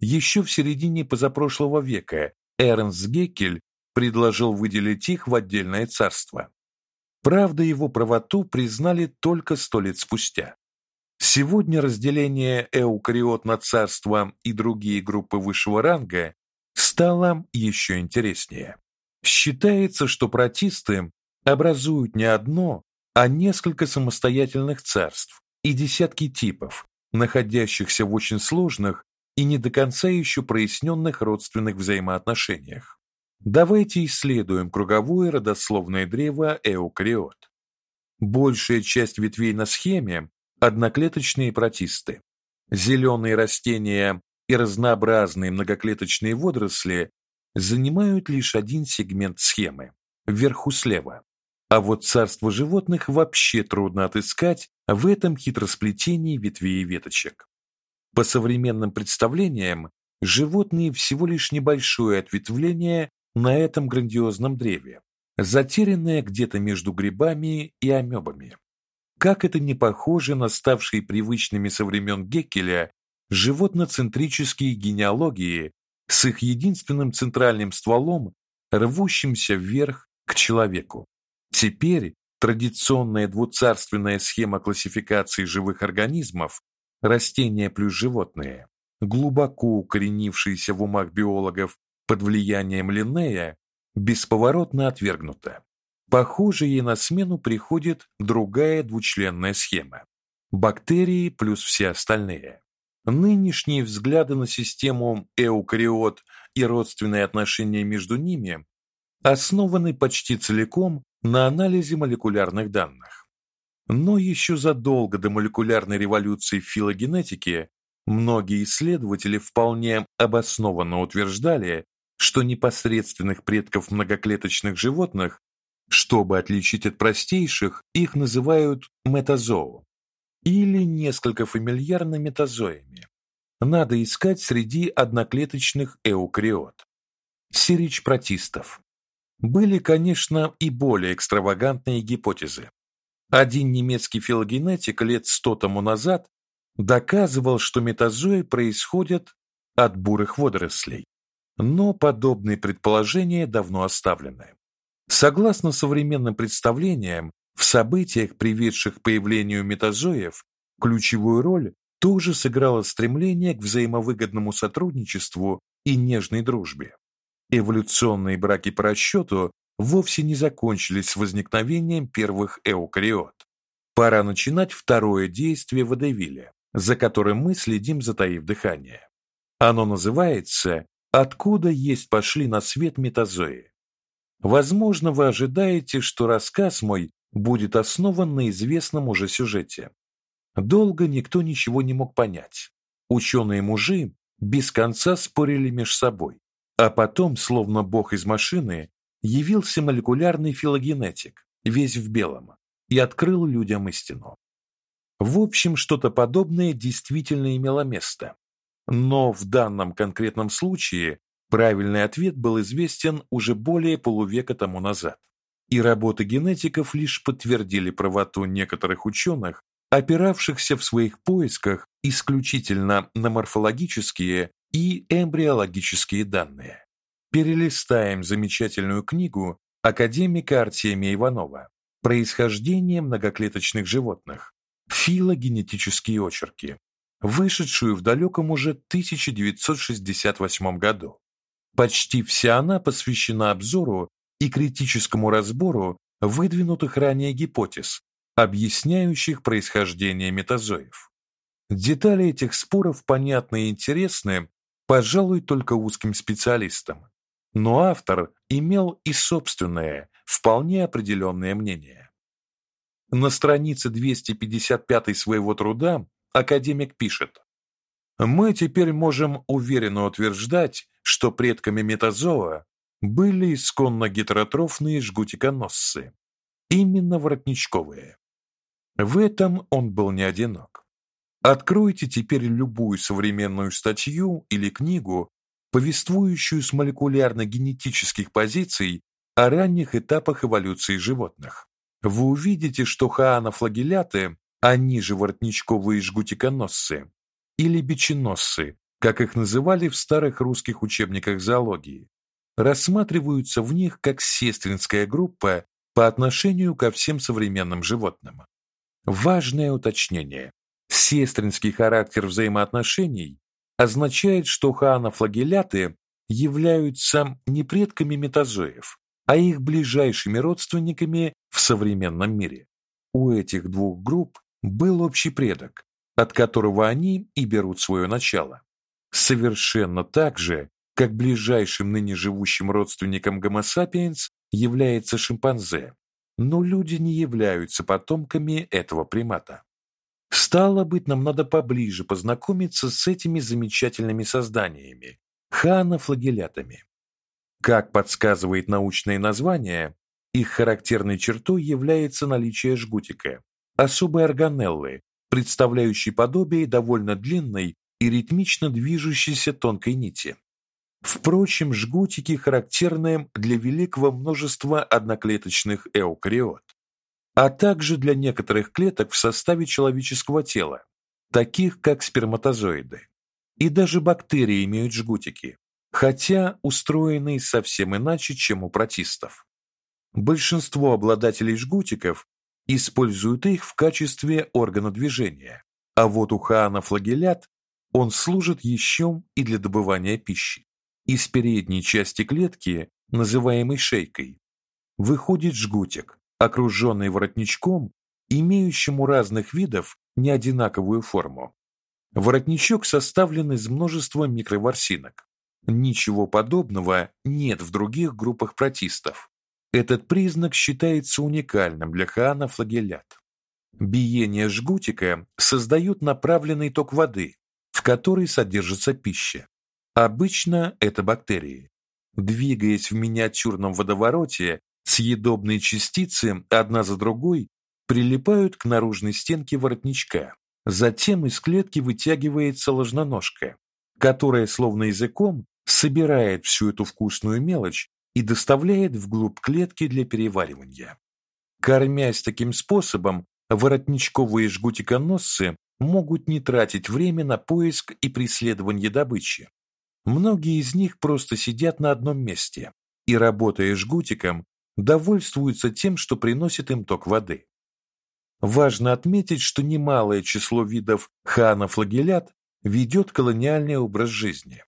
Еще в середине позапрошлого века Эрнст Геккель предложил выделить их в отдельное царство. Правда, его правоту признали только сто лет спустя. Сегодня разделение эукариот на царство и другие группы высшего ранга стало еще интереснее. Считается, что протисты образуют не одно, а несколько самостоятельных царств и десятки типов, находящихся в очень сложных и не до конца еще проясненных родственных взаимоотношениях. Давайте исследуем круговое родословное древо эукариот. Большая часть ветвей на схеме одноклеточные протисты. Зеленые растения и разнообразные многоклеточные водоросли занимают лишь один сегмент схемы, вверху слева. А вот царство животных вообще трудно отыскать в этом хитросплетении ветвей и веточек. По современным представлениям, животные всего лишь небольшое ответвление на этом грандиозном древе, затерянное где-то между грибами и амебами. Как это не похоже на ставшие привычными со времен Геккеля животноцентрические генеалогии с их единственным центральным стволом, рвущимся вверх к человеку. Теперь традиционная двуцарственная схема классификации живых организмов растения плюс животные, глубоко укоренившаяся в умах биологов под влиянием Линнея бесповоротно отвергнута. Похоже, ей на смену приходит другая двучленная схема. Бактерии плюс все остальные. Нынешние взгляды на систему эукариот и родственные отношения между ними основаны почти целиком на анализе молекулярных данных. Но еще задолго до молекулярной революции в филогенетике многие исследователи вполне обоснованно утверждали, что непосредственных предков многоклеточных животных, чтобы отличить от простейших, их называют метазоо или несколько фамильярно метазоями. Надо искать среди одноклеточных эукариот. Сирич протистов. Были, конечно, и более экстравагантные гипотезы. Один немецкий филогенетик лет сто тому назад доказывал, что метазои происходят от бурых водорослей. Но подобные предположения давно оставлены. Согласно современным представлениям, в событиях, приведших к появлению метазоев, ключевую роль тоже сыграло стремление к взаимовыгодному сотрудничеству и нежной дружбе. Эволюционные браки по расчету вовсе не закончились с возникновением первых эукариот. Пора начинать второе действие водевиля, за которым мы следим, затаив дыхание. Оно называется «Откуда есть пошли на свет метазои?». Возможно, вы ожидаете, что рассказ мой будет основан на известном уже сюжете. Долго никто ничего не мог понять. Ученые-мужи без конца спорили меж собой. А потом, словно бог из машины, явился молекулярный филогенетик, весь в белом, и открыл людям истину. В общем, что-то подобное действительно имело место. Но в данном конкретном случае правильный ответ был известен уже более полувека тому назад. И работы генетиков лишь подтвердили правоту некоторых ученых, опиравшихся в своих поисках исключительно на морфологические и эмбриологические данные. Перелистаем замечательную книгу академика Артемия Иванова Происхождение многоклеточных животных. Филогенетические очерки, вышедшую в далеком уже 1968 году. Почти вся она посвящена обзору и критическому разбору выдвинутых ранее гипотез, объясняющих происхождение метазоев. Детали этих споров понятны и интересны, пожалуй, только узким специалистам. Но автор имел и собственное, вполне определенное мнение. На странице 255 своего труда академик пишет: Мы теперь можем уверенно утверждать, что предками метазоа были исконно гетеротрофные жгутиконосцы, именно воротничковые. В этом он был не одинок. Откройте теперь любую современную статью или книгу, повествующую с молекулярно-генетических позиций о ранних этапах эволюции животных. Вы увидите, что хаонофлагелляты, они же воротничковые жгутиконосцы или биченосцы, как их называли в старых русских учебниках зоологии, рассматриваются в них как сестринская группа по отношению ко всем современным животным. Важное уточнение. Сестринский характер взаимоотношений означает, что хаонофлагелляты являются не предками метазоев, а их ближайшими родственниками в современном мире. У этих двух групп был общий предок, от которого они и берут свое начало. Совершенно так же, как ближайшим ныне живущим родственником Homo sapiens является шимпанзе, но люди не являются потомками этого примата. Стало быть, нам надо поближе познакомиться с этими замечательными созданиями ханофлагеллятами. Как подсказывает научное название, их характерной чертой является наличие жгутика, особой органеллы, представляющей подобие довольно длинной и ритмично движущейся тонкой нити. Впрочем, жгутики характерны для великого множества одноклеточных эукариот, а также для некоторых клеток в составе человеческого тела, таких как сперматозоиды. И даже бактерии имеют жгутики, хотя устроены совсем иначе, чем у протистов. Большинство обладателей жгутиков используют их в качестве органа движения, а вот у хаонофлагеллят он служит еще и для добывания пищи. Из передней части клетки, называемой шейкой, выходит жгутик, окруженный воротничком, имеющим у разных видов неодинаковую форму. Воротничок составлен из множества микроворсинок. Ничего подобного нет в других группах протистов. Этот признак считается уникальным для хаана-флагеллят. Биение жгутика создает направленный ток воды, в которой содержится пища. Обычно это бактерии. Двигаясь в миниатюрном водовороте, съедобные частицы одна за другой прилипают к наружной стенке воротничка. Затем из клетки вытягивается ложноножка, которая словно языком собирает всю эту вкусную мелочь и доставляет вглубь клетки для переваривания. Кормясь таким способом, воротничковые жгутиконосцы могут не тратить время на поиск и преследование добычи. Многие из них просто сидят на одном месте и, работая жгутиком, довольствуются тем, что приносит им ток воды. Важно отметить, что немалое число видов ханофлагеллят ведет колониальный образ жизни.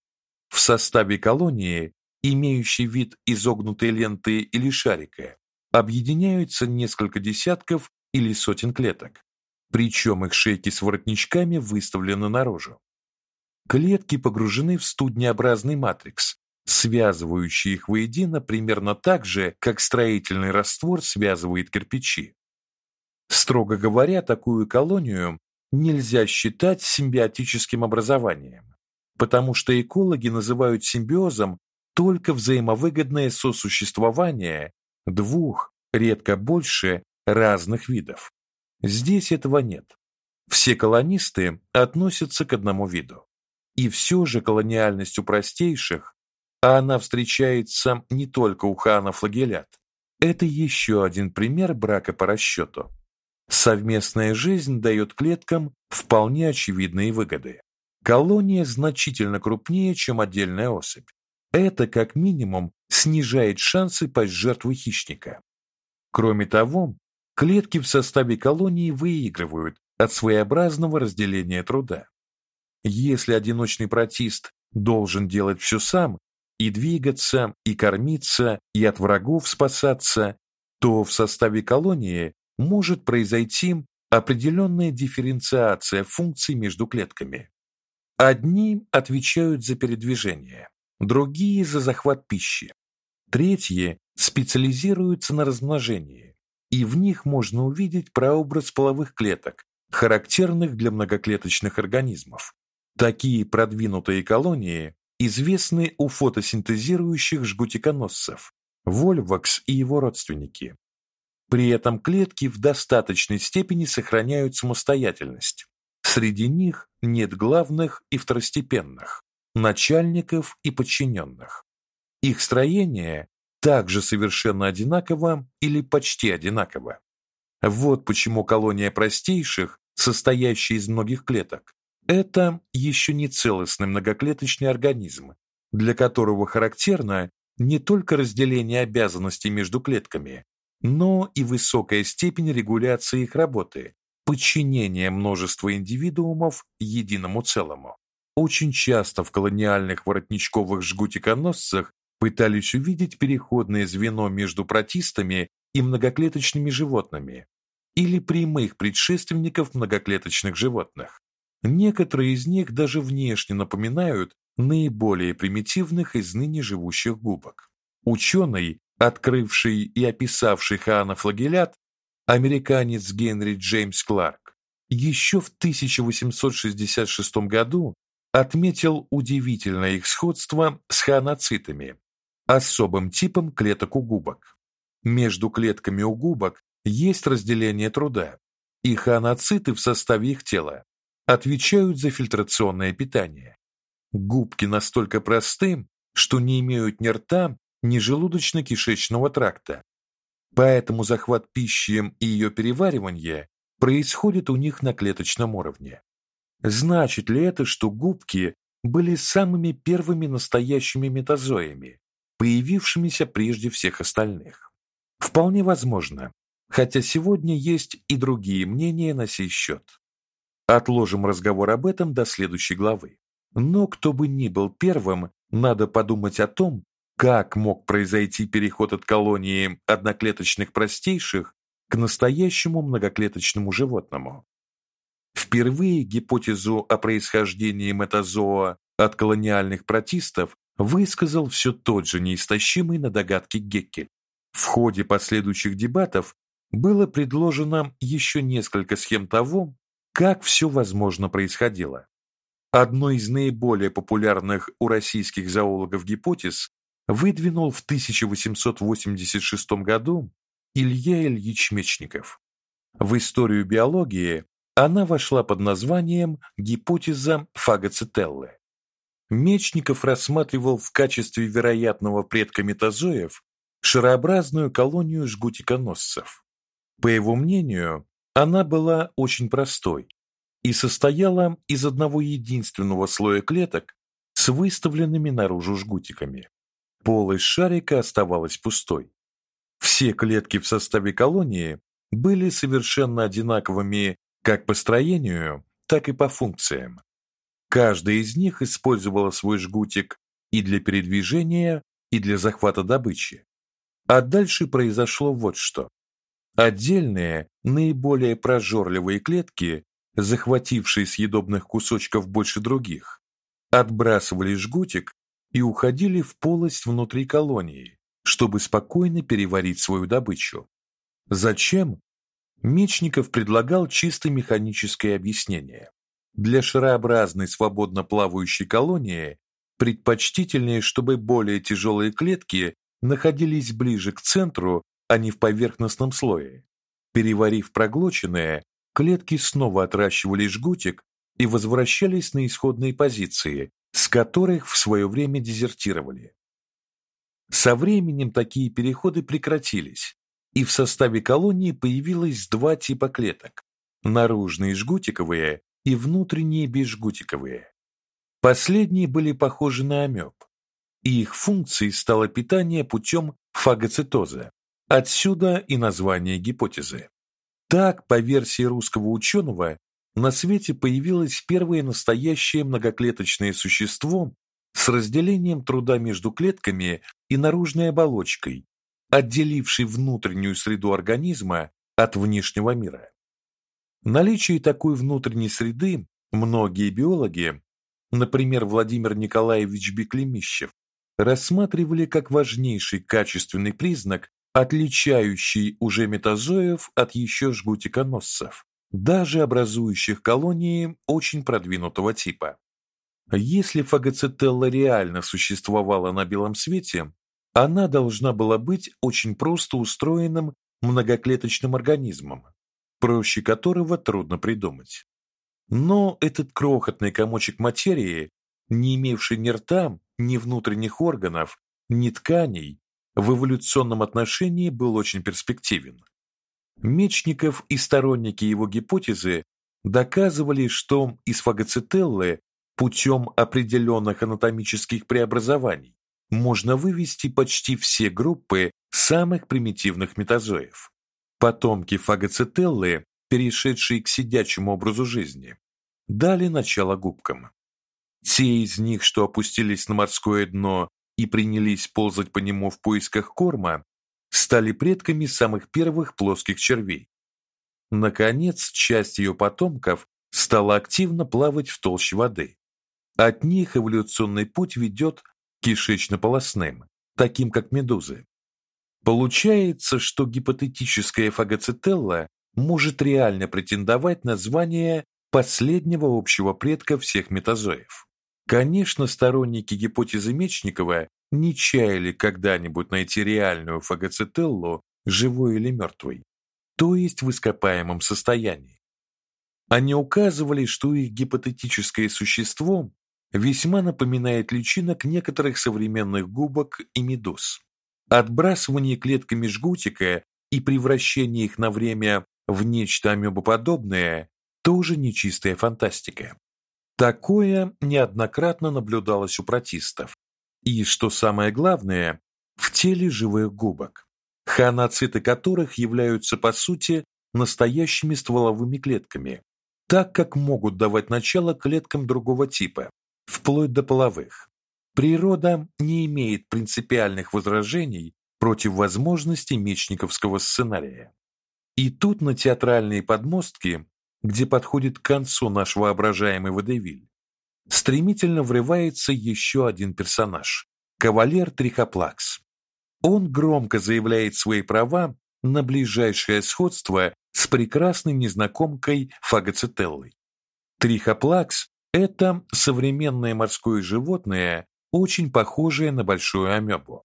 В составе колонии, имеющей вид изогнутой ленты или шарика, объединяются несколько десятков или сотен клеток. Причем их шейки с воротничками выставлены наружу. Клетки погружены в студнеобразный матрикс, связывающий их воедино примерно так же, как строительный раствор связывает кирпичи. Строго говоря, такую колонию нельзя считать симбиотическим образованием, потому что экологи называют симбиозом только взаимовыгодное сосуществование двух, редко больше, разных видов. Здесь этого нет. Все колонисты относятся к одному виду. И все же колониальность у простейших, а она встречается не только у ханофлагеллят. Это еще один пример брака по расчету. Совместная жизнь дает клеткам вполне очевидные выгоды. Колония значительно крупнее, чем отдельная особь. Это как минимум снижает шансы пасть жертвой хищника. Кроме того, клетки в составе колонии выигрывают от своеобразного разделения труда. Если одиночный протист должен делать все сам, и двигаться, и кормиться, и от врагов спасаться, то в составе колонии может произойти определенная дифференциация функций между клетками. Одни отвечают за передвижение, другие за захват пищи. Третьи специализируются на размножении, и в них можно увидеть прообраз половых клеток, характерных для многоклеточных организмов. Такие продвинутые колонии известны у фотосинтезирующих жгутиконосцев, вольвакс и его родственники. При этом клетки в достаточной степени сохраняют самостоятельность. Среди них нет главных и второстепенных, начальников и подчиненных. Их строение также совершенно одинаково или почти одинаково. Вот почему колония простейших, состоящая из многих клеток, это еще не целостный многоклеточный организм, для которого характерно не только разделение обязанностей между клетками, но и высокая степень регуляции их работы, подчинение множества индивидуумов единому целому. Очень часто в колониальных воротничковых жгутиконосцах пытались увидеть переходное звено между протистами и многоклеточными животными или прямых предшественников многоклеточных животных. Некоторые из них даже внешне напоминают наиболее примитивных из ныне живущих губок. Ученый открывший и описавший ханофлагеллят, американец Генри Джеймс Кларк, еще в 1866 году отметил удивительное их сходство с ханоцитами, особым типом клеток у губок. Между клетками у губок есть разделение труда, и ханоциты в составе их тела отвечают за фильтрационное питание. Губки настолько просты, что не имеют ни рта, ни желудочно-кишечного тракта. Поэтому захват пищи и ее переваривание происходит у них на клеточном уровне. Значит ли это, что губки были самыми первыми настоящими метазоями, появившимися прежде всех остальных? Вполне возможно, хотя сегодня есть и другие мнения на сей счет. Отложим разговор об этом до следующей главы. Но кто бы ни был первым, Надо подумать о том, как мог произойти переход от колонии одноклеточных простейших к настоящему многоклеточному животному. Впервые гипотезу о происхождении метазоа от колониальных протистов высказал все тот же неистощимый на догадки Геккель. В ходе последующих дебатов было предложено еще несколько схем того, как все возможно происходило. Одной из наиболее популярных у российских зоологов гипотез выдвинул в 1886 году Илья Ильич Мечников. В историю биологии она вошла под названием гипотеза фагоцителлы. Мечников рассматривал в качестве вероятного предка метазоев шарообразную колонию жгутиконосцев. По его мнению, она была очень простой и состояла из одного единственного слоя клеток с выставленными наружу жгутиками. Полость шарика оставалась пустой. Все клетки в составе колонии были совершенно одинаковыми как по строению, так и по функциям. Каждая из них использовала свой жгутик и для передвижения, и для захвата добычи. А дальше произошло вот что. Отдельные, наиболее прожорливые клетки, захватившие съедобных кусочков больше других, отбрасывали жгутик и уходили в полость внутри колонии, чтобы спокойно переварить свою добычу. Зачем? Мечников предлагал чисто механическое объяснение. Для шарообразной свободно плавающей колонии предпочтительнее, чтобы более тяжелые клетки находились ближе к центру, а не в поверхностном слое. Переварив проглоченное, клетки снова отращивали жгутик и возвращались на исходные позиции, с которых в свое время дезертировали. Со временем такие переходы прекратились, и в составе колонии появилось два типа клеток: наружные жгутиковые и внутренние безжгутиковые. Последние были похожи на амеб, и их функцией стало питание путем фагоцитоза. Отсюда и название гипотезы. Так, по версии русского ученого, на свете появилось первое настоящее многоклеточное существо с разделением труда между клетками и наружной оболочкой, отделившей внутреннюю среду организма от внешнего мира. Наличие такой внутренней среды многие биологи, например, Владимир Николаевич Беклемищев, рассматривали как важнейший качественный признак, отличающий уже метазоев от еще жгутиконосцев даже образующих колонии очень продвинутого типа. Если фагоцителла реально существовала на белом свете, она должна была быть очень просто устроенным многоклеточным организмом, проще которого трудно придумать. Но этот крохотный комочек материи, не имевший ни рта, ни внутренних органов, ни тканей, в эволюционном отношении был очень перспективен. Мечников и сторонники его гипотезы доказывали, что из фагоцителлы путем определенных анатомических преобразований можно вывести почти все группы самых примитивных метазоев. Потомки фагоцителлы, перешедшие к сидячему образу жизни, дали начало губкам. Те из них, что опустились на морское дно и принялись ползать по нему в поисках корма, стали предками самых первых плоских червей. Наконец, часть ее потомков стала активно плавать в толще воды. От них эволюционный путь ведет к кишечно-полосным, таким как медузы. Получается, что гипотетическая фагоцителла может реально претендовать на звание последнего общего предка всех метазоев. Конечно, сторонники гипотезы Мечникова не чаяли когда-нибудь найти реальную фагоцителлу, живой или мертвой, то есть в ископаемом состоянии. Они указывали, что их гипотетическое существо весьма напоминает личинок некоторых современных губок и медуз. Отбрасывание клетками жгутика и превращение их на время в нечто амебоподобное тоже нечистая фантастика. Такое неоднократно наблюдалось у протистов, и, что самое главное, в теле живых губок, хоноциты которых являются по сути настоящими стволовыми клетками, так как могут давать начало клеткам другого типа, вплоть до половых. природа не имеет принципиальных возражений против возможности мечниковского сценария. И тут на театральные подмостки, где подходит к концу наш воображаемый Водевиль, стремительно врывается еще один персонаж кавалер Трихоплакс. Он громко заявляет свои права на ближайшее сходство с прекрасной незнакомкой Фагоцителлой. Трихоплакс это современное морское животное, очень похожее на большую амебу.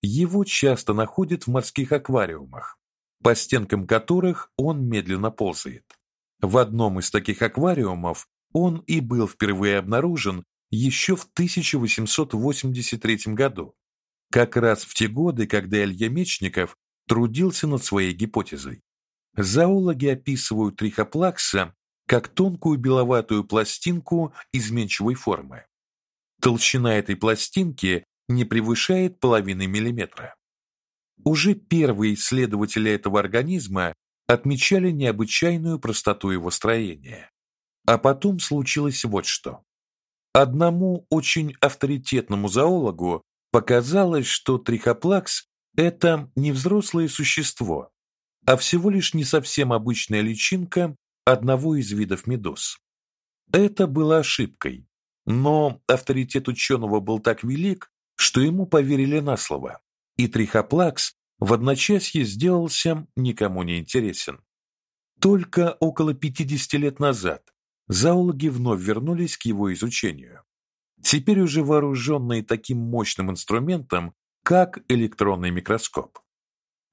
Его часто находят в морских аквариумах, по стенкам которых он медленно ползает. В одном из таких аквариумов он и был впервые обнаружен еще в 1883 году, как раз в те годы, когда Илья Мечников трудился над своей гипотезой. Зоологи описывают трихоплакса как тонкую беловатую пластинку изменчивой формы. Толщина этой пластинки не превышает половины миллиметра. Уже первые исследователи этого организма отмечали необычайную простоту его строения. А потом случилось вот что. Одному очень авторитетному зоологу показалось, что трихоплакс это не взрослое существо, а всего лишь не совсем обычная личинка одного из видов медуз. Это было ошибкой, но авторитет ученого был так велик, что ему поверили на слово, и трихоплакс в одночасье сделался никому не интересен. Только около 50 лет назад зоологи вновь вернулись к его изучению. Теперь уже вооруженные таким мощным инструментом, как электронный микроскоп.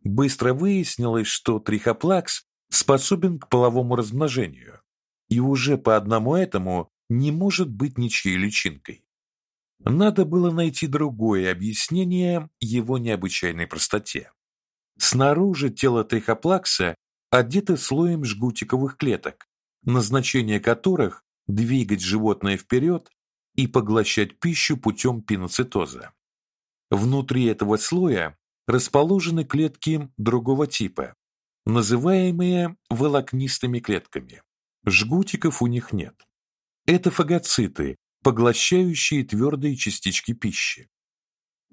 Быстро выяснилось, что трихоплакс способен к половому размножению, и уже по одному этому не может быть ничьей личинкой. Надо было найти другое объяснение его необычайной простоте. Снаружи тело трихоплакса одето слоем жгутиковых клеток, назначение которых двигать животное вперед и поглощать пищу путем пиноцитоза. Внутри этого слоя расположены клетки другого типа, называемые волокнистыми клетками. Жгутиков у них нет. Это фагоциты, поглощающие твердые частички пищи.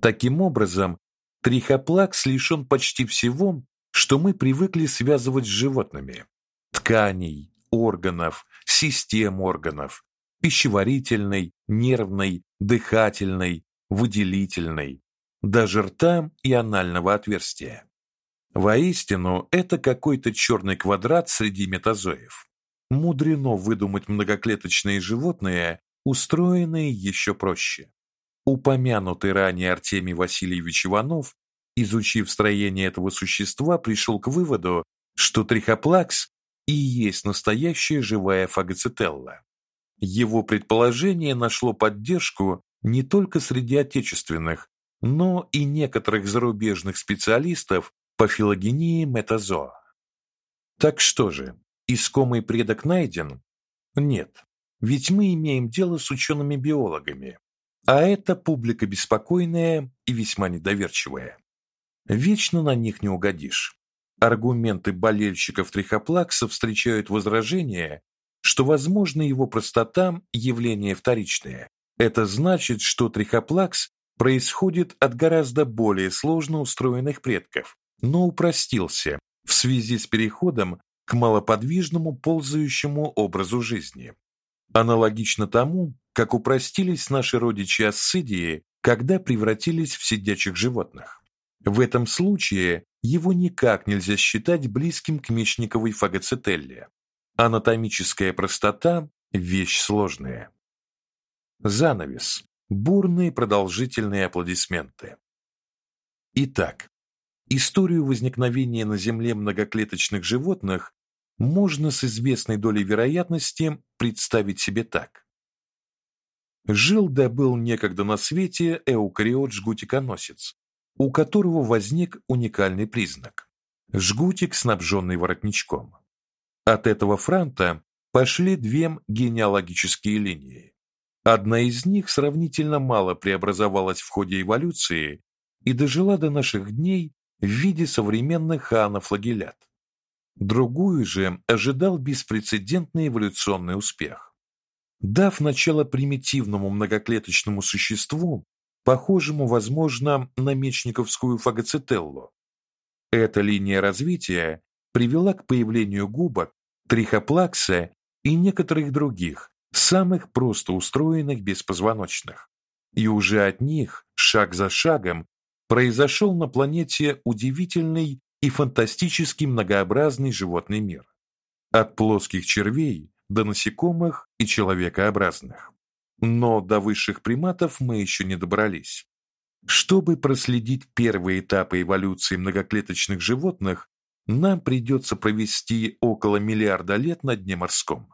Таким образом, трихоплакс лишен почти всего, что мы привыкли связывать с животными: тканей, органов, систем органов, пищеварительной, нервной, дыхательной, выделительной, даже рта и анального отверстия. Воистину, это какой-то черный квадрат среди метазоев. Мудрено выдумать многоклеточные животные, устроенные еще проще. Упомянутый ранее Артемий Васильевич Иванов, изучив строение этого существа, пришел к выводу, что трихоплакс и есть настоящая живая фагоцителла. Его предположение нашло поддержку не только среди отечественных, но и некоторых зарубежных специалистов по филогении метазоа. Так что же, искомый предок найден? Нет, ведь мы имеем дело с учеными-биологами, а это публика беспокойная и весьма недоверчивая. Вечно на них не угодишь. Аргументы болельщиков трихоплакса встречают возражение, что возможно его простота явление вторичное. Это значит, что трихоплакс происходит от гораздо более сложно устроенных предков, но упростился в связи с переходом к малоподвижному ползающему образу жизни. Аналогично тому, как упростились наши родичи ассидии, когда превратились в сидячих животных. В этом случае его никак нельзя считать близким к мечниковой фагоцителле. Анатомическая простота вещь сложная. Занавес. Бурные продолжительные аплодисменты. Итак, историю возникновения на Земле многоклеточных животных можно с известной долей вероятности представить себе так. Жил да был некогда на свете эукариот-жгутиконосец, у которого возник уникальный признак жгутик, снабженный воротничком. От этого фронта пошли две генеалогические линии. Одна из них сравнительно мало преобразовалась в ходе эволюции и дожила до наших дней в виде современных ханофлагеллят. Другую же ожидал беспрецедентный эволюционный успех. Дав начало примитивному многоклеточному существу, похожему, возможно, на мечниковскую фагоцителлу. Эта линия развития привела к появлению губок, трихоплакса и некоторых других, самых просто устроенных беспозвоночных. И уже от них, шаг за шагом, произошел на планете удивительный и фантастически многообразный животный мир. От плоских червей до насекомых и человекообразных. Но до высших приматов мы еще не добрались. Чтобы проследить первые этапы эволюции многоклеточных животных, нам придется провести около миллиарда лет на дне морском.